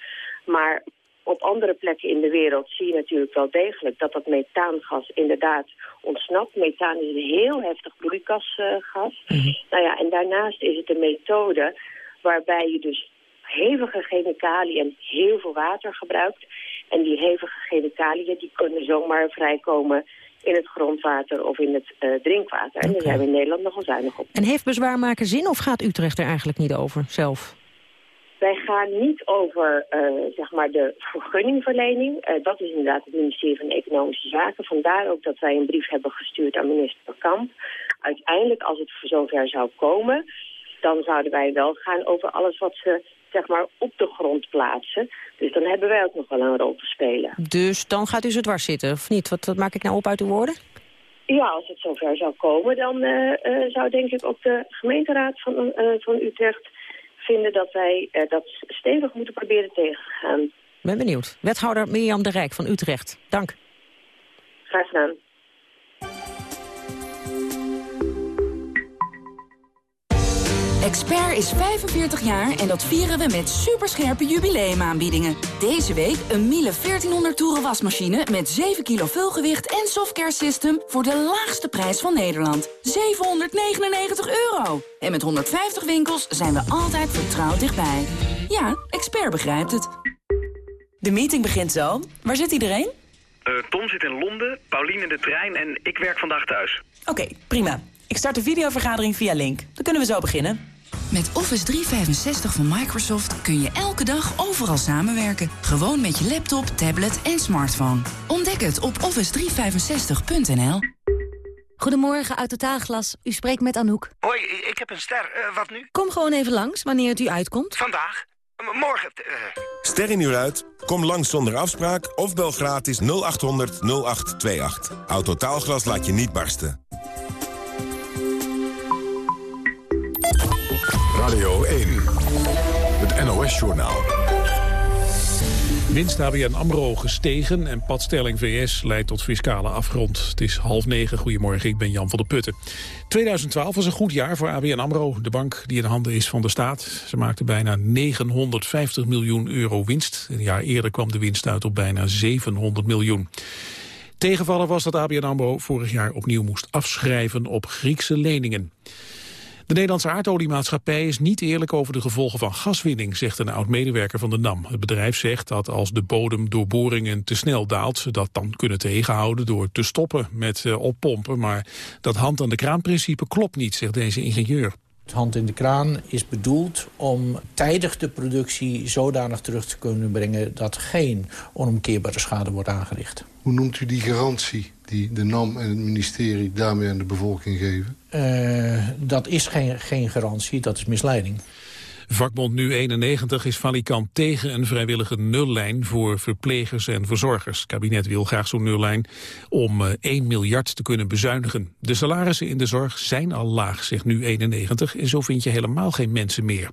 Maar op andere plekken in de wereld zie je natuurlijk wel degelijk dat dat methaangas inderdaad ontsnapt. Methaan is een heel heftig broeikasgas. Mm -hmm. Nou ja, en daarnaast is het een methode waarbij je dus hevige chemicaliën en heel veel water gebruikt. En die hevige chemicaliën die kunnen zomaar vrijkomen in het grondwater of in het uh, drinkwater. En daar zijn we in Nederland nogal zuinig op. En heeft bezwaar maken zin of gaat Utrecht er eigenlijk niet over zelf? Wij gaan niet over uh, zeg maar de vergunningverlening. Uh, dat is inderdaad het ministerie van Economische Zaken. Vandaar ook dat wij een brief hebben gestuurd aan minister Kamp. Uiteindelijk, als het zover zou komen, dan zouden wij wel gaan over alles wat ze zeg maar op de grond plaatsen. Dus dan hebben wij ook nog wel een rol te spelen. Dus dan gaat u ze dwars zitten, of niet? Wat, wat maak ik nou op uit uw woorden? Ja, als het zover zou komen, dan uh, uh, zou denk ik ook de gemeenteraad van, van Utrecht vinden dat wij dat stevig moeten proberen tegengaan. Ben benieuwd. Wethouder Mirjam de Rijk van Utrecht. Dank. Graag gedaan. Expert is 45 jaar en dat vieren we met superscherpe jubileumaanbiedingen. Deze week een Miele 1400 toeren wasmachine met 7 kilo vulgewicht en softcare system voor de laagste prijs van Nederland. 799 euro. En met 150 winkels zijn we altijd vertrouwd dichtbij. Ja, Expert begrijpt het. De meeting begint zo. Waar zit iedereen? Uh, Tom zit in Londen, Pauline in de trein en ik werk vandaag thuis. Oké, okay, prima. Ik start de videovergadering via Link. Dan kunnen we zo beginnen. Met Office 365 van Microsoft kun je elke dag overal samenwerken. Gewoon met je laptop, tablet en smartphone. Ontdek het op office365.nl. Goedemorgen, uit Totaalglas. U spreekt met Anouk. Hoi, ik heb een ster. Uh, wat nu? Kom gewoon even langs, wanneer het u uitkomt. Vandaag? M morgen? Uh... Ster in uur uit? Kom langs zonder afspraak of bel gratis 0800 0828. Autotaalglas laat je niet barsten. Radio 1, het NOS-journaal. Winst ABN AMRO gestegen en padstelling VS leidt tot fiscale afgrond. Het is half negen. Goedemorgen, ik ben Jan van der Putten. 2012 was een goed jaar voor ABN AMRO, de bank die in handen is van de staat. Ze maakte bijna 950 miljoen euro winst. Een jaar eerder kwam de winst uit op bijna 700 miljoen. Tegenvaller was dat ABN AMRO vorig jaar opnieuw moest afschrijven op Griekse leningen. De Nederlandse aardoliemaatschappij is niet eerlijk over de gevolgen van gaswinning, zegt een oud-medewerker van de NAM. Het bedrijf zegt dat als de bodem door boringen te snel daalt, ze dat dan kunnen tegenhouden door te stoppen met uh, oppompen. Maar dat hand aan de kraanprincipe klopt niet, zegt deze ingenieur. Het hand in de kraan is bedoeld om tijdig de productie zodanig terug te kunnen brengen... dat geen onomkeerbare schade wordt aangericht. Hoe noemt u die garantie die de NAM en het ministerie daarmee aan de bevolking geven? Uh, dat is geen, geen garantie, dat is misleiding. Vakbond Nu91 is valikant tegen een vrijwillige nullijn voor verplegers en verzorgers. Het kabinet wil graag zo'n nullijn om 1 eh, miljard te kunnen bezuinigen. De salarissen in de zorg zijn al laag, zegt Nu91, en zo vind je helemaal geen mensen meer.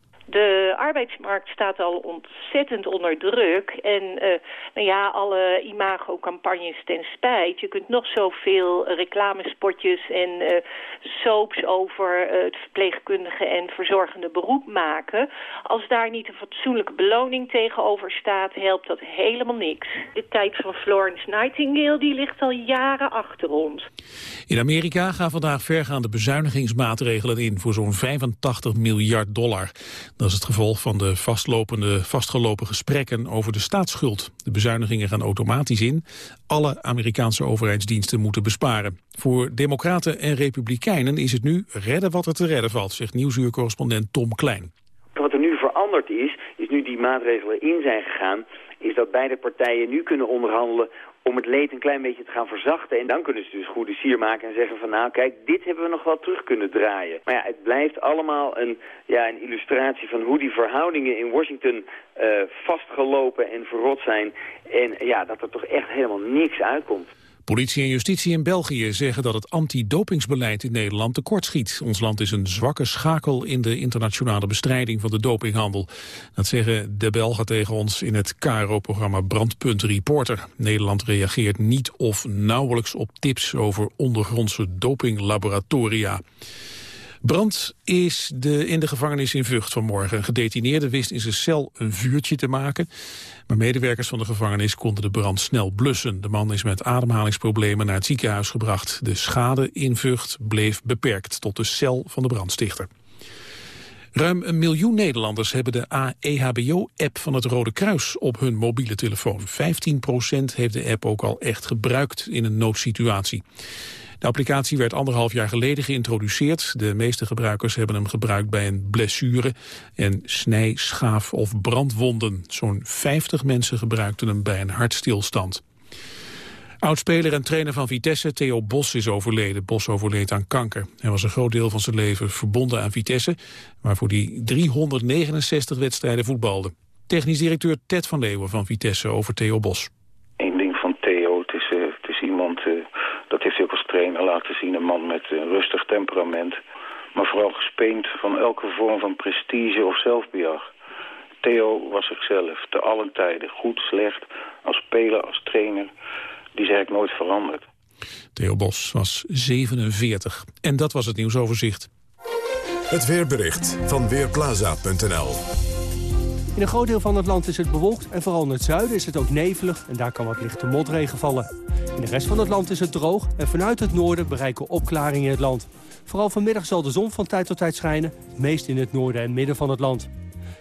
Arbeidsmarkt staat al ontzettend onder druk. En uh, nou ja, alle imago-campagnes ten spijt. Je kunt nog zoveel reclamespotjes en uh, soaps over uh, het verpleegkundige en verzorgende beroep maken. Als daar niet een fatsoenlijke beloning tegenover staat, helpt dat helemaal niks. De tijd van Florence Nightingale die ligt al jaren achter ons. In Amerika gaan vandaag vergaande bezuinigingsmaatregelen in voor zo'n 85 miljard dollar. Dat is het gevolg van de vastlopende, vastgelopen gesprekken over de staatsschuld. De bezuinigingen gaan automatisch in. Alle Amerikaanse overheidsdiensten moeten besparen. Voor democraten en republikeinen is het nu redden wat er te redden valt, zegt nieuwsuurcorrespondent Tom Klein. Wat er nu veranderd is, is nu die maatregelen in zijn gegaan, is dat beide partijen nu kunnen onderhandelen om het leed een klein beetje te gaan verzachten. En dan kunnen ze dus goede sier maken en zeggen van nou kijk, dit hebben we nog wel terug kunnen draaien. Maar ja, het blijft allemaal een, ja, een illustratie van hoe die verhoudingen in Washington uh, vastgelopen en verrot zijn. En ja, dat er toch echt helemaal niks uitkomt. Politie en justitie in België zeggen dat het antidopingsbeleid in Nederland tekortschiet. Ons land is een zwakke schakel in de internationale bestrijding van de dopinghandel. Dat zeggen de Belgen tegen ons in het KRO-programma Brandpunt Reporter. Nederland reageert niet of nauwelijks op tips over ondergrondse dopinglaboratoria. Brand is de, in de gevangenis in Vught vanmorgen. Een gedetineerde wist in zijn cel een vuurtje te maken. Maar medewerkers van de gevangenis konden de brand snel blussen. De man is met ademhalingsproblemen naar het ziekenhuis gebracht. De schade in Vught bleef beperkt tot de cel van de brandstichter. Ruim een miljoen Nederlanders hebben de AEHBO-app van het Rode Kruis op hun mobiele telefoon. 15% heeft de app ook al echt gebruikt in een noodsituatie. De applicatie werd anderhalf jaar geleden geïntroduceerd. De meeste gebruikers hebben hem gebruikt bij een blessure en snij, schaaf of brandwonden. Zo'n 50 mensen gebruikten hem bij een hartstilstand. Oudspeler en trainer van Vitesse, Theo Bos, is overleden. Bos overleed aan kanker. Hij was een groot deel van zijn leven verbonden aan Vitesse... waarvoor hij 369 wedstrijden voetbalde. Technisch directeur Ted van Leeuwen van Vitesse over Theo Bos. Eén ding van Theo, het is, uh, het is iemand... Uh, dat heeft hij ook als laten zien. Een man met een rustig temperament. Maar vooral gespeend van elke vorm van prestige of zelfbejag. Theo was zichzelf, te allen tijden. Goed, slecht, als speler, als trainer die is eigenlijk nooit veranderd. Theo Bos was 47. En dat was het nieuwsoverzicht. Het weerbericht van Weerplaza.nl in een groot deel van het land is het bewolkt en vooral in het zuiden is het ook nevelig en daar kan wat lichte motregen vallen. In de rest van het land is het droog en vanuit het noorden bereiken opklaringen in het land. Vooral vanmiddag zal de zon van tijd tot tijd schijnen, meest in het noorden en midden van het land.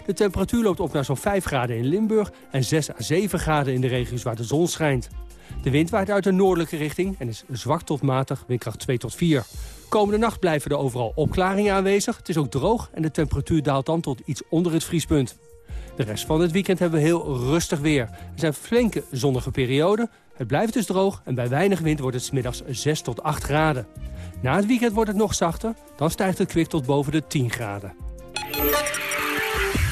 De temperatuur loopt op naar zo'n 5 graden in Limburg en 6 à 7 graden in de regio's waar de zon schijnt. De wind waait uit een noordelijke richting en is zwak tot matig, windkracht 2 tot 4. Komende nacht blijven er overal opklaringen aanwezig. Het is ook droog en de temperatuur daalt dan tot iets onder het vriespunt. De rest van het weekend hebben we heel rustig weer. Er zijn flinke zonnige perioden. Het blijft dus droog en bij weinig wind wordt het smiddags 6 tot 8 graden. Na het weekend wordt het nog zachter. Dan stijgt het kwik tot boven de 10 graden.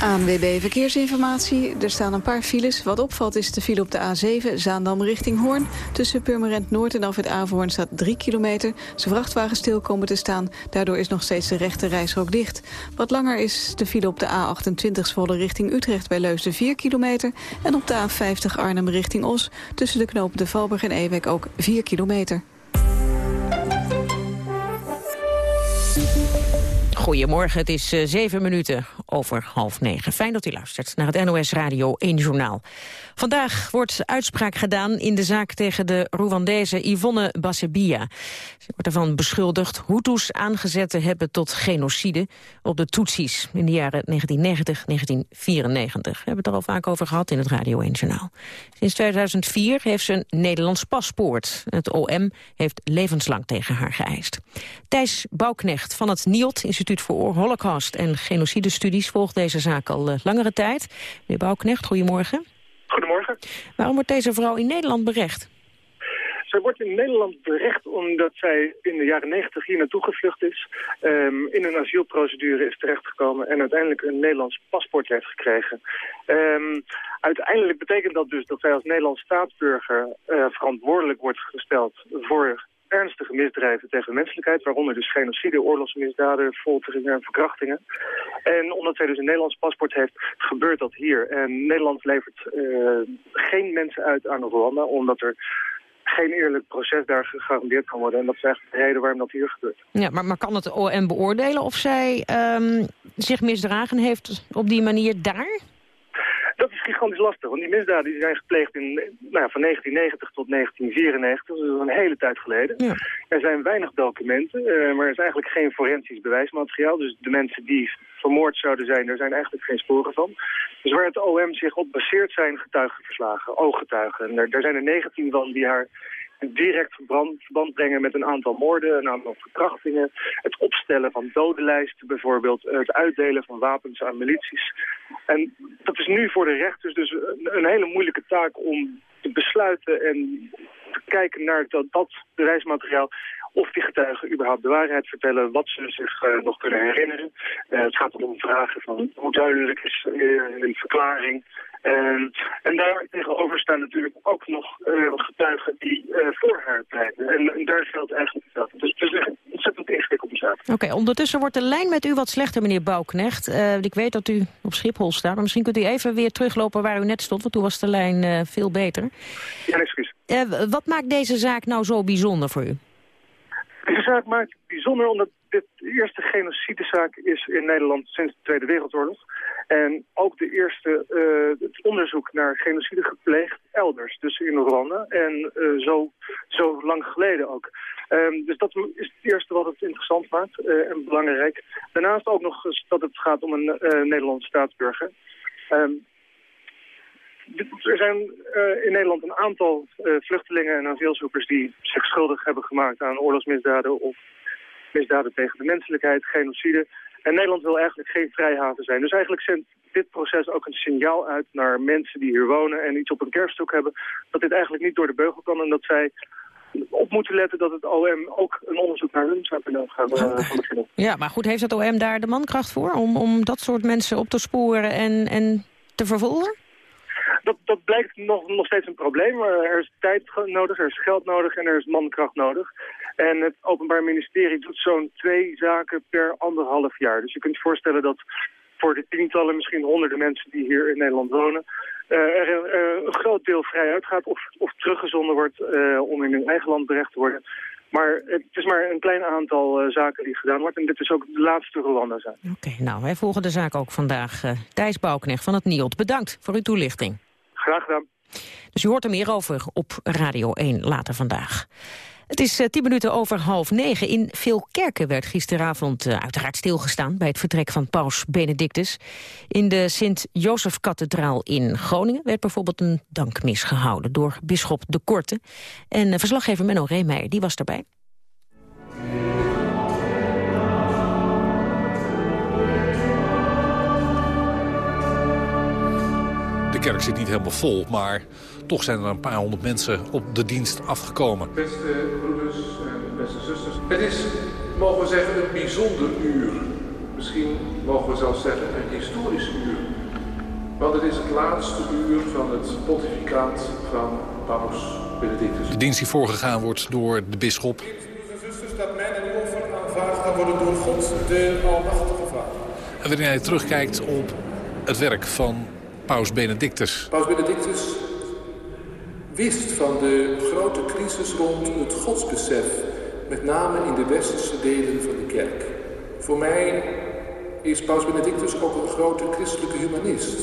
ANWB Verkeersinformatie. Er staan een paar files. Wat opvalt is de file op de A7 Zaandam richting Hoorn. Tussen Purmerend Noord en Alfred Averhoorn staat 3 kilometer. Zijn vrachtwagen stil komen te staan. Daardoor is nog steeds de rechte reisrook dicht. Wat langer is de file op de A28 Zwolle richting Utrecht bij Leusden 4 kilometer. En op de A50 Arnhem richting Os. Tussen de knopen de Valburg en Ewek ook 4 kilometer. Goedemorgen, het is uh, zeven minuten over half negen. Fijn dat u luistert naar het NOS Radio 1 Journaal. Vandaag wordt uitspraak gedaan in de zaak tegen de Rwandese Yvonne Bassebia. Ze wordt ervan beschuldigd Hutus aangezet te hebben tot genocide op de Tutsis in de jaren 1990-1994. We hebben het er al vaak over gehad in het Radio 1 Journaal. Sinds 2004 heeft ze een Nederlands paspoort. Het OM heeft levenslang tegen haar geëist. Thijs Bouwknecht van het NIOT, Instituut voor Holocaust en Genocidestudies, volgt deze zaak al uh, langere tijd. Meneer Bouwknecht, goedemorgen. Goedemorgen. Waarom wordt deze vrouw in Nederland berecht? Zij wordt in Nederland berecht omdat zij in de jaren negentig hier naartoe gevlucht is. Um, in een asielprocedure is terechtgekomen en uiteindelijk een Nederlands paspoort heeft gekregen. Um, uiteindelijk betekent dat dus dat zij als Nederlands staatsburger uh, verantwoordelijk wordt gesteld voor ernstige misdrijven tegen de menselijkheid, waaronder dus genocide, oorlogsmisdaden, folteringen en verkrachtingen. En omdat zij dus een Nederlands paspoort heeft, gebeurt dat hier. En Nederland levert uh, geen mensen uit aan Rwanda, omdat er geen eerlijk proces daar gegarandeerd kan worden. En dat is eigenlijk de reden waarom dat hier gebeurt. Ja, maar, maar kan het OM beoordelen of zij um, zich misdragen heeft op die manier daar? Dat is gigantisch lastig, want die misdaden die zijn gepleegd in, nou van 1990 tot 1994, dus dat is een hele tijd geleden. Ja. Er zijn weinig documenten, uh, maar er is eigenlijk geen forensisch bewijsmateriaal. Dus de mensen die vermoord zouden zijn, daar zijn eigenlijk geen sporen van. Dus waar het OM zich op baseert zijn getuigenverslagen, ooggetuigen. En er, daar zijn er 19 van die haar direct verband, brengen met een aantal moorden, een aantal verkrachtingen, het opstellen van dodenlijsten bijvoorbeeld, het uitdelen van wapens aan milities. En dat is nu voor de rechters dus een, een hele moeilijke taak om te besluiten en te kijken naar dat, dat bewijsmateriaal of die getuigen überhaupt de waarheid vertellen, wat ze zich uh, nog kunnen herinneren. Uh, het gaat om vragen van hoe duidelijk is een verklaring. En, en daar tegenover staan natuurlijk ook nog getuigen die voor haar pleiten. En, en, daar geldt eigenlijk dat. Dus het is een ontzettend ingewikkelde zaak. Oké, okay, ondertussen wordt de lijn met u wat slechter, meneer Bouwknecht. ik weet dat u op Schiphol staat, maar misschien kunt u even weer teruglopen waar u net stond, want toen was de lijn veel beter. Ja, excuus. wat maakt deze zaak nou zo bijzonder voor u? Deze zaak maakt het bijzonder omdat dit de eerste genocidezaak is in Nederland sinds de Tweede Wereldoorlog. En ook de eerste, uh, het onderzoek naar genocide gepleegd elders, dus in Rwanda. En uh, zo, zo lang geleden ook. Um, dus dat is het eerste wat het interessant maakt uh, en belangrijk. Daarnaast ook nog dat het gaat om een Nederlandse staatsburger. Um, er zijn uh, in Nederland een aantal uh, vluchtelingen en asielzoekers die zich schuldig hebben gemaakt aan oorlogsmisdaden of misdaden tegen de menselijkheid, genocide. En Nederland wil eigenlijk geen vrijhaven zijn. Dus eigenlijk zendt dit proces ook een signaal uit naar mensen die hier wonen en iets op een kerststok hebben, dat dit eigenlijk niet door de beugel kan en dat zij op moeten letten dat het OM ook een onderzoek naar hun zou kunnen gaan, uh, beginnen. Ja, maar goed, heeft het OM daar de mankracht voor om, om dat soort mensen op te sporen en, en te vervolgen? Dat, dat blijkt nog, nog steeds een probleem. Er is tijd nodig, er is geld nodig en er is mankracht nodig. En het Openbaar Ministerie doet zo'n twee zaken per anderhalf jaar. Dus je kunt je voorstellen dat voor de tientallen, misschien honderden mensen die hier in Nederland wonen... Uh, er uh, een groot deel vrij uitgaat of, of teruggezonden wordt om in hun eigen land terecht te worden. Maar het is maar een klein aantal zaken die gedaan wordt. En dit is ook de laatste Rwanda-zaak. Oké, nou, wij volgen de zaak ook vandaag. Thijs Bouwknecht van het NIOD, bedankt voor uw toelichting. Graag gedaan. Dus u hoort er meer over op Radio 1 later vandaag. Het is uh, tien minuten over half negen. In veel kerken werd gisteravond uh, uiteraard stilgestaan... bij het vertrek van paus Benedictus. In de Sint-Josef-kathedraal in Groningen... werd bijvoorbeeld een dankmis gehouden door bisschop De Korte. En uh, verslaggever Menno Reemeijer die was erbij. Kerk zit niet helemaal vol, maar toch zijn er een paar honderd mensen op de dienst afgekomen. Beste broeders en beste zusters, het is, mogen we zeggen, een bijzonder uur. Misschien mogen we zelfs zeggen een historisch uur. Want het is het laatste uur van het pontificaat van Paus Benedictus. De dienst die voorgegaan wordt door de bisschop. Broeders en zusters, dat mijn en offer aanvaard kan worden door God, de Almachtige Vader. En wanneer hij terugkijkt op het werk van Paus Benedictus. Paus Benedictus wist van de grote crisis rond het godsbesef, met name in de westerse delen van de kerk. Voor mij is Paus Benedictus ook een grote christelijke humanist.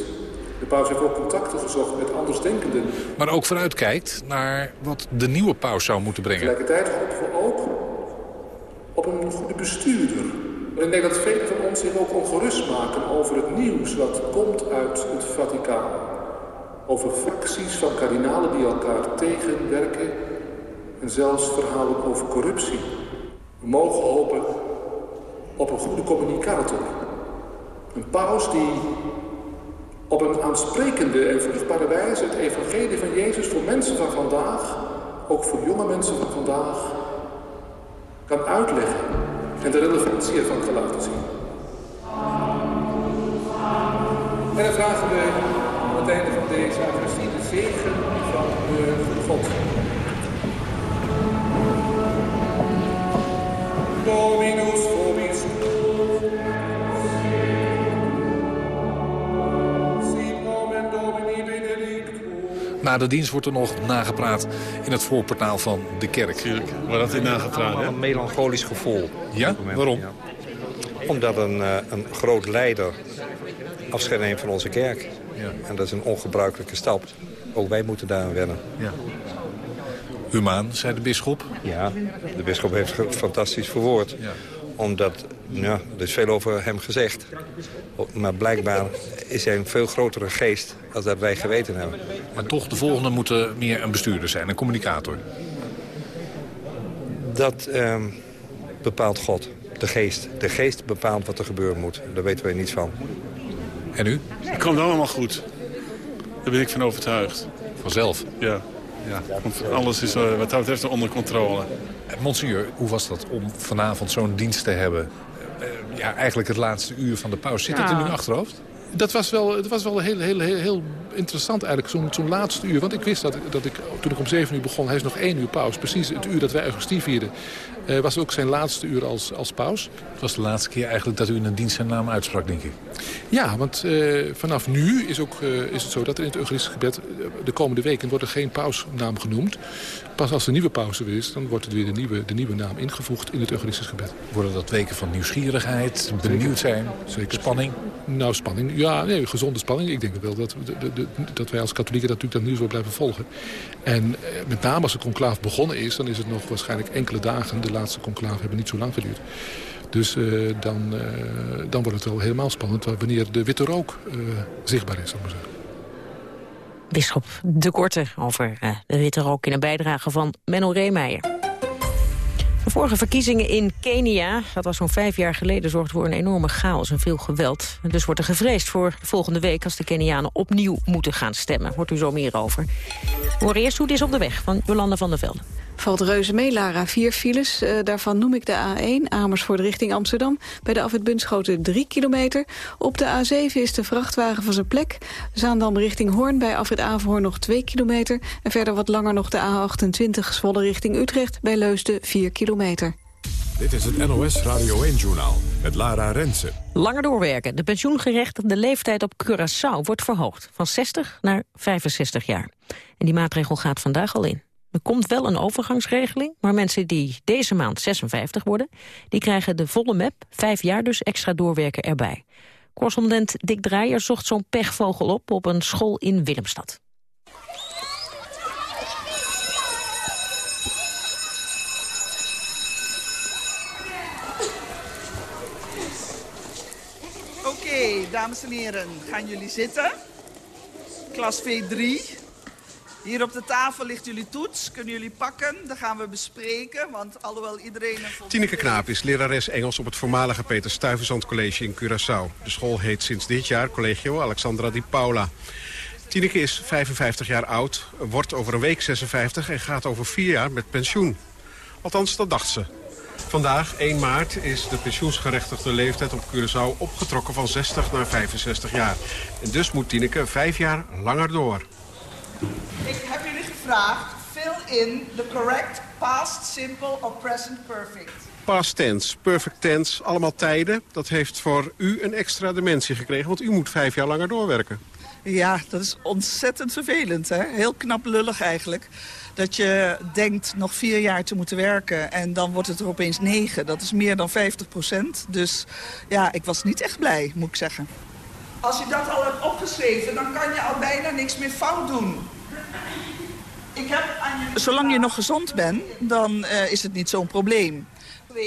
De paus heeft ook contacten gezocht met andersdenkenden. Maar ook vooruitkijkt naar wat de nieuwe paus zou moeten brengen. Tegelijkertijd hopen we ook op een goede bestuurder. En ik denk dat velen van ons zich ook ongerust maken over het nieuws wat komt uit het Vaticaan. Over fracties van kardinalen die elkaar tegenwerken en zelfs verhalen over corruptie. We mogen hopen op een goede communicator. Een paus die op een aansprekende en vruchtbare wijze het evangelie van Jezus voor mensen van vandaag, ook voor jonge mensen van vandaag, kan uitleggen en de relevantie ervan te laten zien. En dan vragen we aan het einde van deze Eucharistie de zegen van de God. Dominus Na de dienst wordt er nog nagepraat in het voorportaal van de kerk. Waar dat in nagepraat, Een melancholisch gevoel. Ja? Waarom? Ja. Omdat een, uh, een groot leider afscheid neemt van onze kerk. Ja. En dat is een ongebruikelijke stap. Ook wij moeten daaraan wennen. Ja. Humaan, zei de bisschop. Ja, de bisschop heeft het fantastisch verwoord. Ja. Omdat, ja, er is veel over hem gezegd. Maar blijkbaar is hij een veel grotere geest dan dat wij geweten hebben. Maar toch, de volgende moet meer een bestuurder zijn, een communicator. Dat eh, bepaalt God, de geest. De geest bepaalt wat er gebeuren moet. Daar weten wij niets van. En u? Het komt allemaal goed. Daar ben ik van overtuigd. Vanzelf? Ja. ja. Want alles is uh, wat dat betreft onder controle. Monseigneur, hoe was dat om vanavond zo'n dienst te hebben? Ja, eigenlijk het laatste uur van de pauze. Zit dat in uw achterhoofd? Dat was wel, dat was wel heel, heel, heel, heel interessant eigenlijk, zo'n laatste uur. Want ik wist dat, dat ik, toen ik om zeven uur begon, hij is nog één uur pauze. Precies het uur dat wij Eucharistie vierden, uh, was het ook zijn laatste uur als, als paus. Het was de laatste keer eigenlijk dat u in een dienst zijn naam uitsprak, denk ik. Ja, want uh, vanaf nu is, ook, uh, is het zo dat er in het Eucharistisch gebed de komende weken wordt er geen pausnaam genoemd. Pas als de nieuwe paus er is, dan wordt er weer de nieuwe, de nieuwe naam ingevoegd in het Eucharistisch gebed. Worden dat weken van nieuwsgierigheid, benieuwd zijn, Zeker. spanning? Nou, spanning Ja, nee, gezonde spanning. Ik denk wel dat, de, de, dat wij als katholieken dat natuurlijk dat nieuws wel blijven volgen. En eh, met name als de conclave begonnen is... dan is het nog waarschijnlijk enkele dagen. De laatste conclave hebben niet zo lang geduurd. Dus eh, dan, uh, dan wordt het wel helemaal spannend... wanneer de witte rook zichtbaar is, zal ik maar zeggen. Bisschop De Korte over de witte rook in een bijdrage van Menno Reemeijer. De vorige verkiezingen in Kenia, dat was zo'n vijf jaar geleden... zorgde voor een enorme chaos en veel geweld. Dus wordt er gevreesd voor de volgende week... als de Kenianen opnieuw moeten gaan stemmen. Hoort u zo meer over. Horen eerst hoe het is op de weg van Jolanda van der Velde. Valt reuze mee, Lara. Vier files, uh, daarvan noem ik de A1, Amersfoort richting Amsterdam. Bij de afwit Bunschoten 3 kilometer. Op de A7 is de vrachtwagen van zijn plek. Zaandam richting Hoorn, bij afwit Averhoorn nog 2 kilometer. En verder wat langer nog de A28, Zwolle richting Utrecht. Bij Leusden 4 kilometer. Dit is het NOS Radio 1-journaal met Lara Rensen. Langer doorwerken. De pensioengerechtigde leeftijd op Curaçao wordt verhoogd. Van 60 naar 65 jaar. En die maatregel gaat vandaag al in. Er komt wel een overgangsregeling, maar mensen die deze maand 56 worden... die krijgen de volle map, vijf jaar dus extra doorwerken erbij. Correspondent Dick Draaier zocht zo'n pechvogel op op een school in Willemstad. Oké, dames en heren, gaan jullie zitten? Klas V3, hier op de tafel ligt jullie toets. Kunnen jullie pakken? Dat gaan we bespreken. Want alhoewel iedereen... Een Tineke Knaap is lerares Engels op het voormalige Peter Stuyvesant College in Curaçao. De school heet sinds dit jaar Collegio Alexandra Di Paula. Tineke is 55 jaar oud, wordt over een week 56 en gaat over vier jaar met pensioen. Althans, dat dacht ze. Vandaag, 1 maart, is de pensioensgerechtigde leeftijd op Curaçao opgetrokken van 60 naar 65 jaar. En dus moet Tineke vijf jaar langer door. Ik heb jullie gevraagd, fill in the correct past simple or present perfect. Past tense, perfect tense, allemaal tijden. Dat heeft voor u een extra dimensie gekregen, want u moet vijf jaar langer doorwerken. Ja, dat is ontzettend vervelend. Hè? Heel knap lullig eigenlijk. Dat je denkt nog vier jaar te moeten werken en dan wordt het er opeens negen. Dat is meer dan 50 procent. Dus ja, ik was niet echt blij, moet ik zeggen. Als je dat al hebt opgeschreven, dan kan je al bijna niks meer fout doen. Ik heb aan je... Zolang je nog gezond bent, dan uh, is het niet zo'n probleem.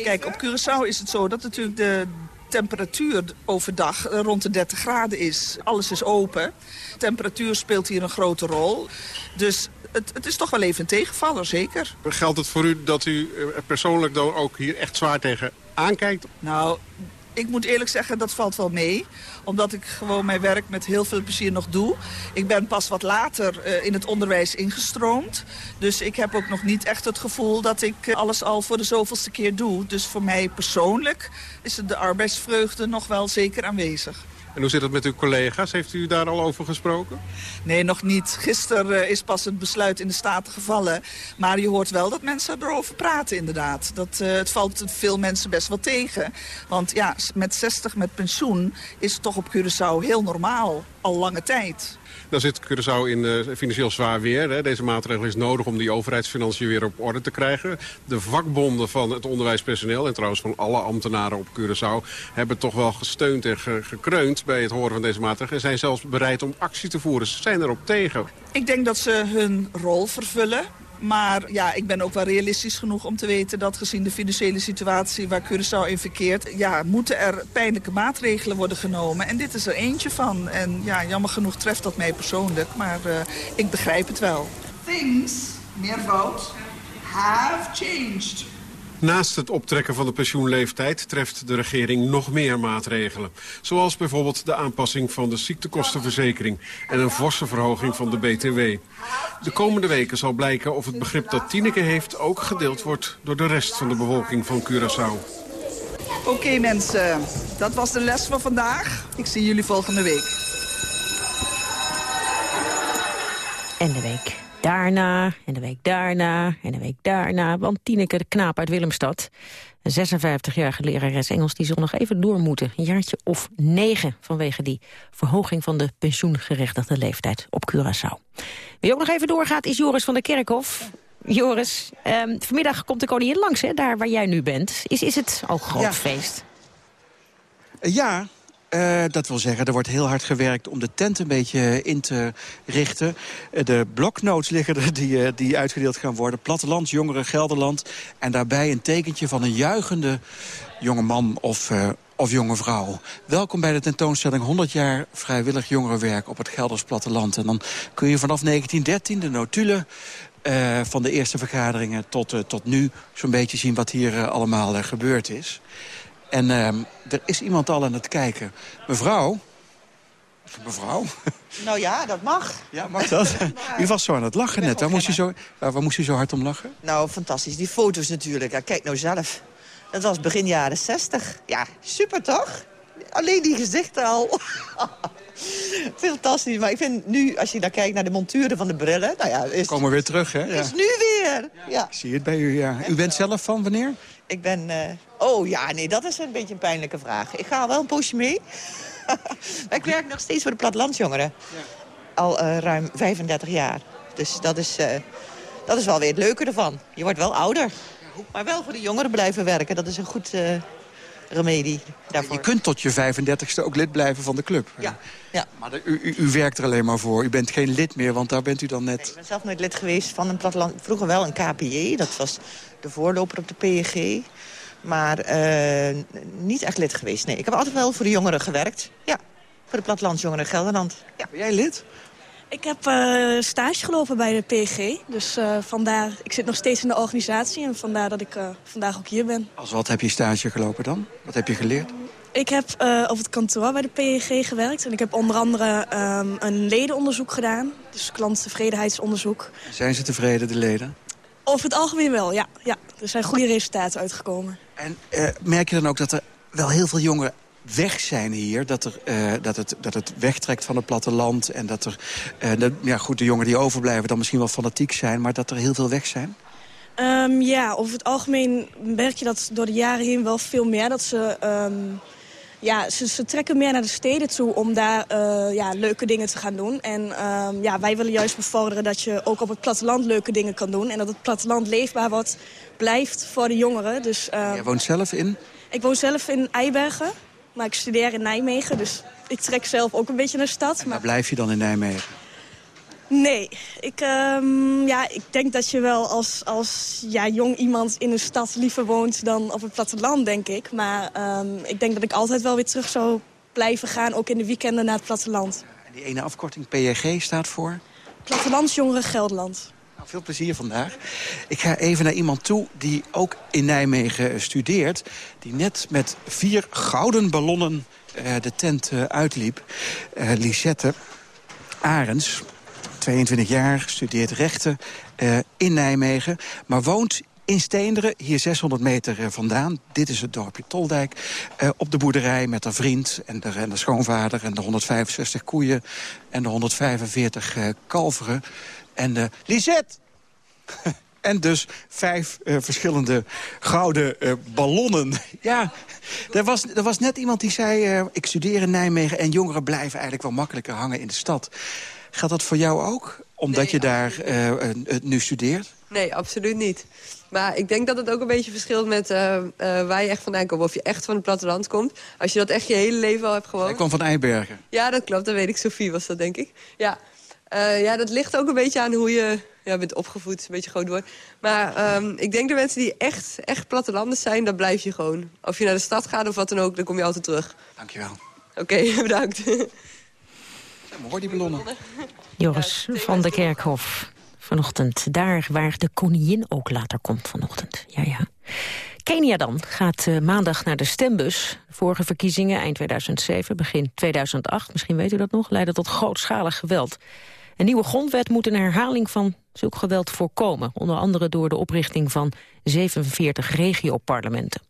Kijk, op Curaçao is het zo dat natuurlijk de temperatuur overdag rond de 30 graden is. Alles is open. Temperatuur speelt hier een grote rol. Dus het, het, is toch wel even een tegenvaller, zeker. Geldt het voor u dat u persoonlijk dan ook hier echt zwaar tegen aankijkt? Nou, ik moet eerlijk zeggen, dat valt wel mee. Omdat ik gewoon mijn werk met heel veel plezier nog doe. Ik ben pas wat later uh, in het onderwijs ingestroomd. Dus ik heb ook nog niet echt het gevoel dat ik uh, alles al voor de zoveelste keer doe. Dus voor mij persoonlijk is de arbeidsvreugde nog wel zeker aanwezig. En hoe zit het met uw collega's? Heeft u daar al over gesproken? Nee, nog niet. Gisteren is pas het besluit in de Staten gevallen. Maar je hoort wel dat mensen erover praten inderdaad. Dat, uh, het valt veel mensen best wel tegen. Want ja, met 60 met pensioen is het toch op Curaçao heel normaal. Al lange tijd. Dan zit Curaçao in uh, financieel zwaar weer. Hè. Deze maatregel is nodig om die overheidsfinanciën weer op orde te krijgen. De vakbonden van het onderwijspersoneel en trouwens van alle ambtenaren op Curaçao... hebben toch wel gesteund en ge gekreund bij het horen van deze maatregel... en zijn zelfs bereid om actie te voeren. Ze zijn erop tegen. Ik denk dat ze hun rol vervullen. Maar ja, ik ben ook wel realistisch genoeg om te weten dat gezien de financiële situatie waar Curaçao in verkeert, ja, moeten er pijnlijke maatregelen worden genomen. En dit is er eentje van. En ja, jammer genoeg treft dat mij persoonlijk, maar uh, ik begrijp het wel. Things, meervoud, have changed. Naast het optrekken van de pensioenleeftijd treft de regering nog meer maatregelen. Zoals bijvoorbeeld de aanpassing van de ziektekostenverzekering en een forse verhoging van de BTW. De komende weken zal blijken of het begrip dat Tineke heeft ook gedeeld wordt door de rest van de bevolking van Curaçao. Oké okay, mensen, dat was de les van vandaag. Ik zie jullie volgende week. En de week daarna, en de week daarna, en de week daarna. Want Tineke, de knaap uit Willemstad, een 56-jarige lerares Engels... die zal nog even door moeten, een jaartje of negen... vanwege die verhoging van de pensioengerechtigde leeftijd op Curaçao. Wie ook nog even doorgaat is Joris van der Kerkhof. Joris, um, vanmiddag komt de koningin langs, hè, daar waar jij nu bent. Is, is het ook groot ja. feest? Ja, Uh, dat wil zeggen, er wordt heel hard gewerkt om de tent een beetje in te richten. Uh, de bloknotes liggen er [laughs] die, die uitgedeeld gaan worden. Platteland, Jongeren, Gelderland. En daarbij een tekentje van een juichende jonge man of, of jonge vrouw. Welkom bij de tentoonstelling 100 jaar vrijwillig jongerenwerk op het Gelders platteland. En dan kun je vanaf 1913 de notulen van de eerste vergaderingen tot, tot nu zo'n beetje zien wat hier allemaal gebeurd is. En er is iemand al aan het kijken. Mevrouw? Mevrouw? [laughs] Nou ja, dat mag. Ja, mag dat? [laughs] U was zo aan het lachen net. Waar moest, u zo, waar moest u zo hard om lachen? Nou, fantastisch. Die foto's natuurlijk. Ja, kijk nou zelf. Dat was begin jaren 60. Ja, super toch? Alleen die gezichten al. [laughs] Fantastisch. Maar ik vind nu, als je daar kijkt naar de monturen van de brillen... Nou ja, is, Komen we weer terug, hè? Is nu weer. Ja. Ik zie het bij u, ja. U bent zelf van wanneer? Ik ben... Uh... Oh ja, nee, dat is een beetje een pijnlijke vraag. Ik ga wel een poosje mee. [laughs] ik werk nog steeds voor de plattelandsjongeren. Ja. Al uh, ruim 35 jaar. Dus dat is, uh, dat is wel weer het leuke ervan. Je wordt wel ouder. Maar wel voor de jongeren blijven werken. Dat is een goed remedie daarvoor. Je kunt tot je 35ste ook lid blijven van de club. Ja. ja. Maar de, u, u, u, werkt er alleen maar voor. U bent geen lid meer, want daar bent u dan net... Nee, ik ben zelf nooit lid geweest van een platteland. Vroeger wel een KPJ, dat was de voorloper op de PEG. Maar uh, niet echt lid geweest, nee. Ik heb altijd wel voor de jongeren gewerkt. Ja, voor de plattelandsjongeren Gelderland. Ja. Ben jij lid? Ik heb uh, stage gelopen bij de PG. Dus uh, vandaar, ik zit nog steeds in de organisatie en vandaar dat ik uh, vandaag ook hier ben. Als wat heb je stage gelopen dan? Wat heb je geleerd? Ik heb op het kantoor bij de PEG gewerkt. En ik heb onder andere um, een ledenonderzoek gedaan. Dus klanttevredenheidsonderzoek. Zijn ze tevreden, de leden? Over het algemeen wel, ja. ja. Er zijn goede resultaten uitgekomen. En merk je dan ook dat er wel heel veel jongeren weg zijn hier. Dat, er, uh, dat, het, dat het wegtrekt van het platteland. En dat er, uh, de, ja goed, de jongeren die overblijven dan misschien wel fanatiek zijn. Maar dat er heel veel weg zijn. Um, ja, over het algemeen merk je dat door de jaren heen wel veel meer. Dat ze, um, ja, ze, ze, trekken meer naar de steden toe om daar uh, ja, leuke dingen te gaan doen. En um, ja, wij willen juist bevorderen dat je ook op het platteland leuke dingen kan doen. En dat het platteland leefbaar wordt, blijft voor de jongeren. Dus, Jij woont zelf in? Ik woon zelf in Eibergen. Maar ik studeer in Nijmegen, dus ik trek zelf ook een beetje naar de stad. En waar blijf je dan in Nijmegen? Nee, ik, um, ja, ik denk dat je wel als, als ja, jong iemand in een stad liever woont dan op het platteland, denk ik. Maar um, ik denk dat ik altijd wel weer terug zou blijven gaan, ook in de weekenden naar het platteland. En die ene afkorting PJG staat voor? Plattelandsjongeren Gelderland. Nou, veel plezier vandaag. Ik ga even naar iemand toe die ook in Nijmegen studeert. Die net met vier gouden ballonnen uh, de tent uh, uitliep. Uh, Lisette Arends, 22 jaar, studeert rechten in Nijmegen. Maar woont in Steenderen, hier 600 meter vandaan. Dit is het dorpje Toldijk. Op de boerderij met haar vriend en de, schoonvader... en de 165 koeien en de 145 uh, kalveren. En de Lisette! [laughs] en dus vijf uh, verschillende gouden uh, ballonnen. [laughs] ja, er was, er was net iemand die zei... Uh, ik studeer in Nijmegen en jongeren blijven eigenlijk wel makkelijker hangen in de stad. Geldt dat voor jou ook? Omdat nee, je daar nu studeert? Nee, absoluut niet. Maar ik denk dat het ook een beetje verschilt met waar je echt vandaan komt. Of je echt van het platteland komt. Als je dat echt je hele leven al hebt gewoond. Ik kwam van Eibergen. Ja, dat klopt. Dat weet ik. Sophie was dat, denk ik. Ja. Uh, ja, dat ligt ook een beetje aan hoe je ja, bent opgevoed. Een beetje groot wordt. Maar um, ik denk de mensen die echt, echt plattelanders zijn, dan blijf je gewoon. Of je naar de stad gaat of wat dan ook, dan kom je altijd terug. Dankjewel. Oké, okay, [laughs] bedankt. Mooi die ballonnen. Joris van der Kerkhof. Vanochtend, daar waar de koningin ook later komt vanochtend. Ja, ja. Kenia dan gaat uh, maandag naar de stembus. Vorige verkiezingen, eind 2007, begin 2008, misschien weet u dat nog... leidden tot grootschalig geweld. Een nieuwe grondwet moet een herhaling van zulk geweld voorkomen. Onder andere door de oprichting van 47 regioparlementen.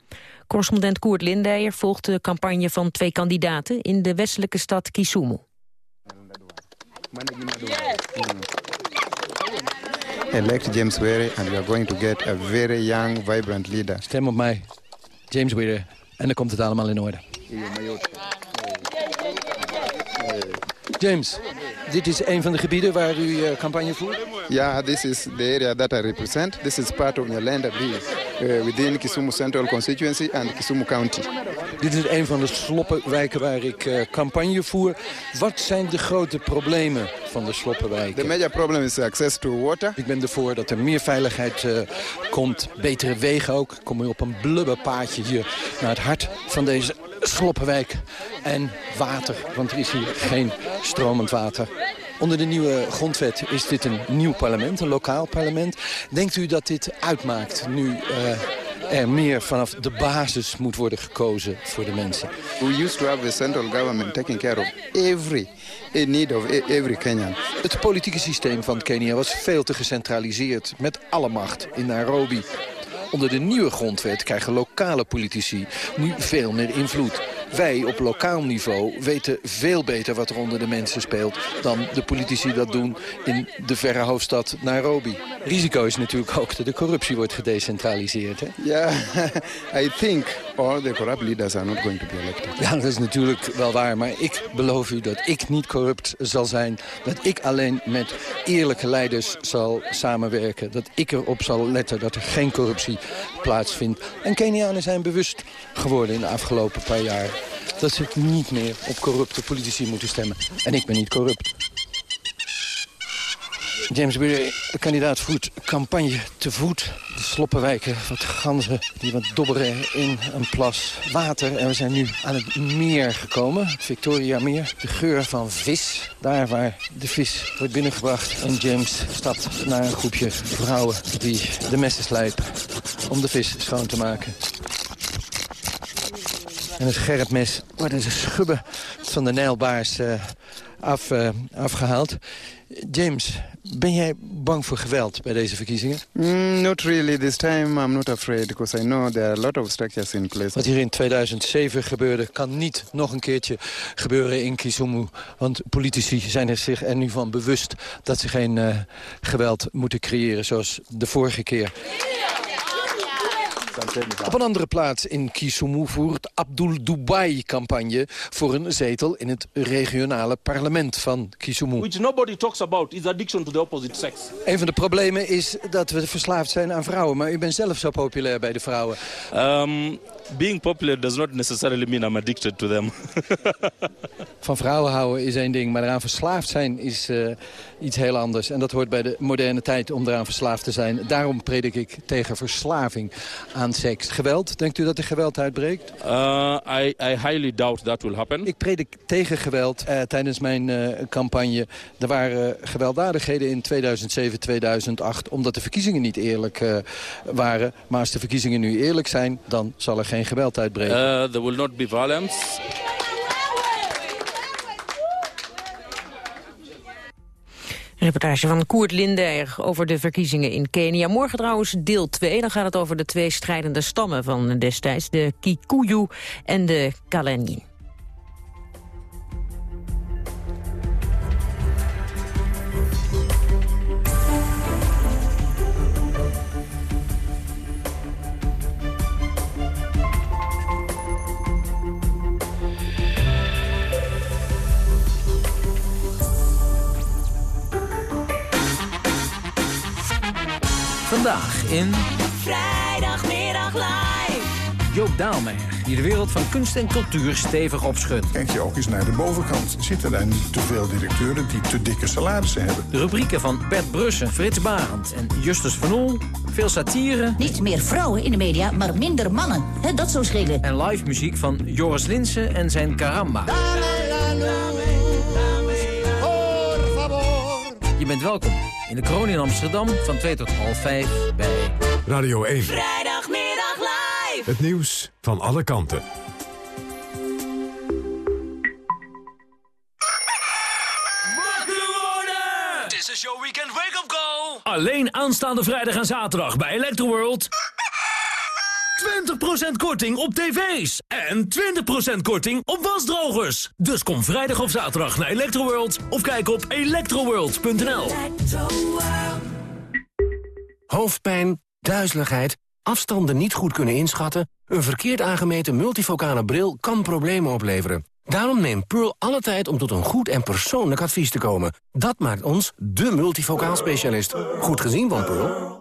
Correspondent Koert Lindijer volgt de campagne van twee kandidaten... in de westelijke stad Kisumu. Elect James Were and we are going to get a very young, vibrant leader. Stem op mij, James Were. En dan komt het allemaal in orde. James, dit is een van de gebieden waar u uh, campagne voert? Ja, this is the area that I represent. This is part of Nyalenda Beach. uh, within Kisumu Central Constituency and Kisumu County. Dit is een van de sloppenwijken waar ik uh, campagne voer. Wat zijn de grote problemen van de sloppenwijken? The major problem is access to water. Ik ben ervoor dat er meer veiligheid uh, komt, betere wegen ook. Kom op een blubberpaadje hier naar het hart van deze sloppenwijk. En water, want er is hier geen stromend water. Onder de nieuwe grondwet is dit een nieuw parlement, een lokaal parlement. Denkt u dat dit uitmaakt nu uh, er meer vanaf de basis moet worden gekozen voor de mensen? We used to have the central government taking care of every need of e-, every Kenyan. Het politieke systeem van Kenia was veel te gecentraliseerd, met alle macht in Nairobi. Onder de nieuwe grondwet krijgen lokale politici nu veel meer invloed. Wij op lokaal niveau weten veel beter wat er onder de mensen speelt... dan de politici dat doen in de verre hoofdstad Nairobi. Risico is natuurlijk ook dat de corruptie wordt gedecentraliseerd. Ja, yeah, [laughs] I think all the corrupt leaders are not going to be elected. Ja, dat is natuurlijk wel waar. Maar ik beloof u dat ik niet corrupt zal zijn. Dat ik alleen met eerlijke leiders zal samenwerken. Dat ik erop zal letten dat er geen corruptie plaatsvindt. En Kenianen zijn bewust geworden in de afgelopen paar jaar dat ze niet meer op corrupte politici moeten stemmen. En ik ben niet corrupt. James Bury, kandidaat voert campagne te voet. De sloppenwijken, wat ganzen die wat dobberen in een plas water. En we zijn nu aan het meer gekomen, het Victoria Meer. De geur van vis, daar waar de vis wordt binnengebracht. En James stapt naar een groepje vrouwen die de messen slijpen om de vis schoon te maken. En het gerritmes worden de schubben van de Nijlbaars uh, af, uh, afgehaald. James, ben jij bang voor geweld bij deze verkiezingen? Mm, not really. This time I'm not afraid because I know there are a lot of structures in place. Wat hier in 2007 gebeurde kan niet nog een keertje gebeuren in Kisumu. Want politici zijn er zich er nu van bewust dat ze geen uh, geweld moeten creëren zoals de vorige keer. Op een andere plaats in Kisumu voert Abdul Dubai campagne voor een zetel in het regionale parlement van Kisumu. Which nobody talks about is addiction to the opposite sex. Een van de problemen is dat we verslaafd zijn aan vrouwen, maar u bent zelf zo populair bij de vrouwen. Um, being popular does not necessarily mean I'm addicted to them. [laughs] Van vrouwen houden is één ding, maar eraan verslaafd zijn is uh, iets heel anders. En dat hoort bij de moderne tijd om eraan verslaafd te zijn. Daarom predik ik tegen verslaving aan seks. Geweld, denkt u dat er geweld uitbreekt? Uh, I, I highly doubt that will happen. Ik predik tegen geweld uh, tijdens mijn uh, campagne. Er waren gewelddadigheden in 2007, 2008, omdat de verkiezingen niet eerlijk waren. Maar als de verkiezingen nu eerlijk zijn, dan zal er geen geweld uitbreken. Uh, there will not be violence. Reportage van Koert Lindeyer over de verkiezingen in Kenia. Morgen trouwens deel 2. Dan gaat het over de twee strijdende stammen van destijds. De Kikuyu en de Kalenjin. Vandaag in... Vrijdagmiddag live. Joop Daalmeijer, die de wereld van kunst en cultuur stevig opschudt. Kijk je ook eens naar de bovenkant. Zitten daar niet te veel directeuren die te dikke salarissen hebben? De rubrieken van Bert Brussen, Frits Barend en Justus van Oel. Veel satire. Niet meer vrouwen in de media, maar minder mannen. He, dat zou schelen. En live muziek van Joris Linsen en zijn Caramba. Je bent welkom in de kroon in Amsterdam van 2 tot half 5 bij Radio 1. Vrijdagmiddag live. Het nieuws van alle kanten. Alleen aanstaande vrijdag en zaterdag bij Electroworld. 20% korting op tv's. En 20% korting op wasdrogers. Dus kom vrijdag of zaterdag naar Electroworld. Of kijk op electroworld.nl. Hoofdpijn, duizeligheid, afstanden niet goed kunnen inschatten... een verkeerd aangemeten multifocale bril kan problemen opleveren. Daarom neemt Pearl alle tijd om tot een goed en persoonlijk advies te komen. Dat maakt ons de multifocaal specialist. Goed gezien van Pearl.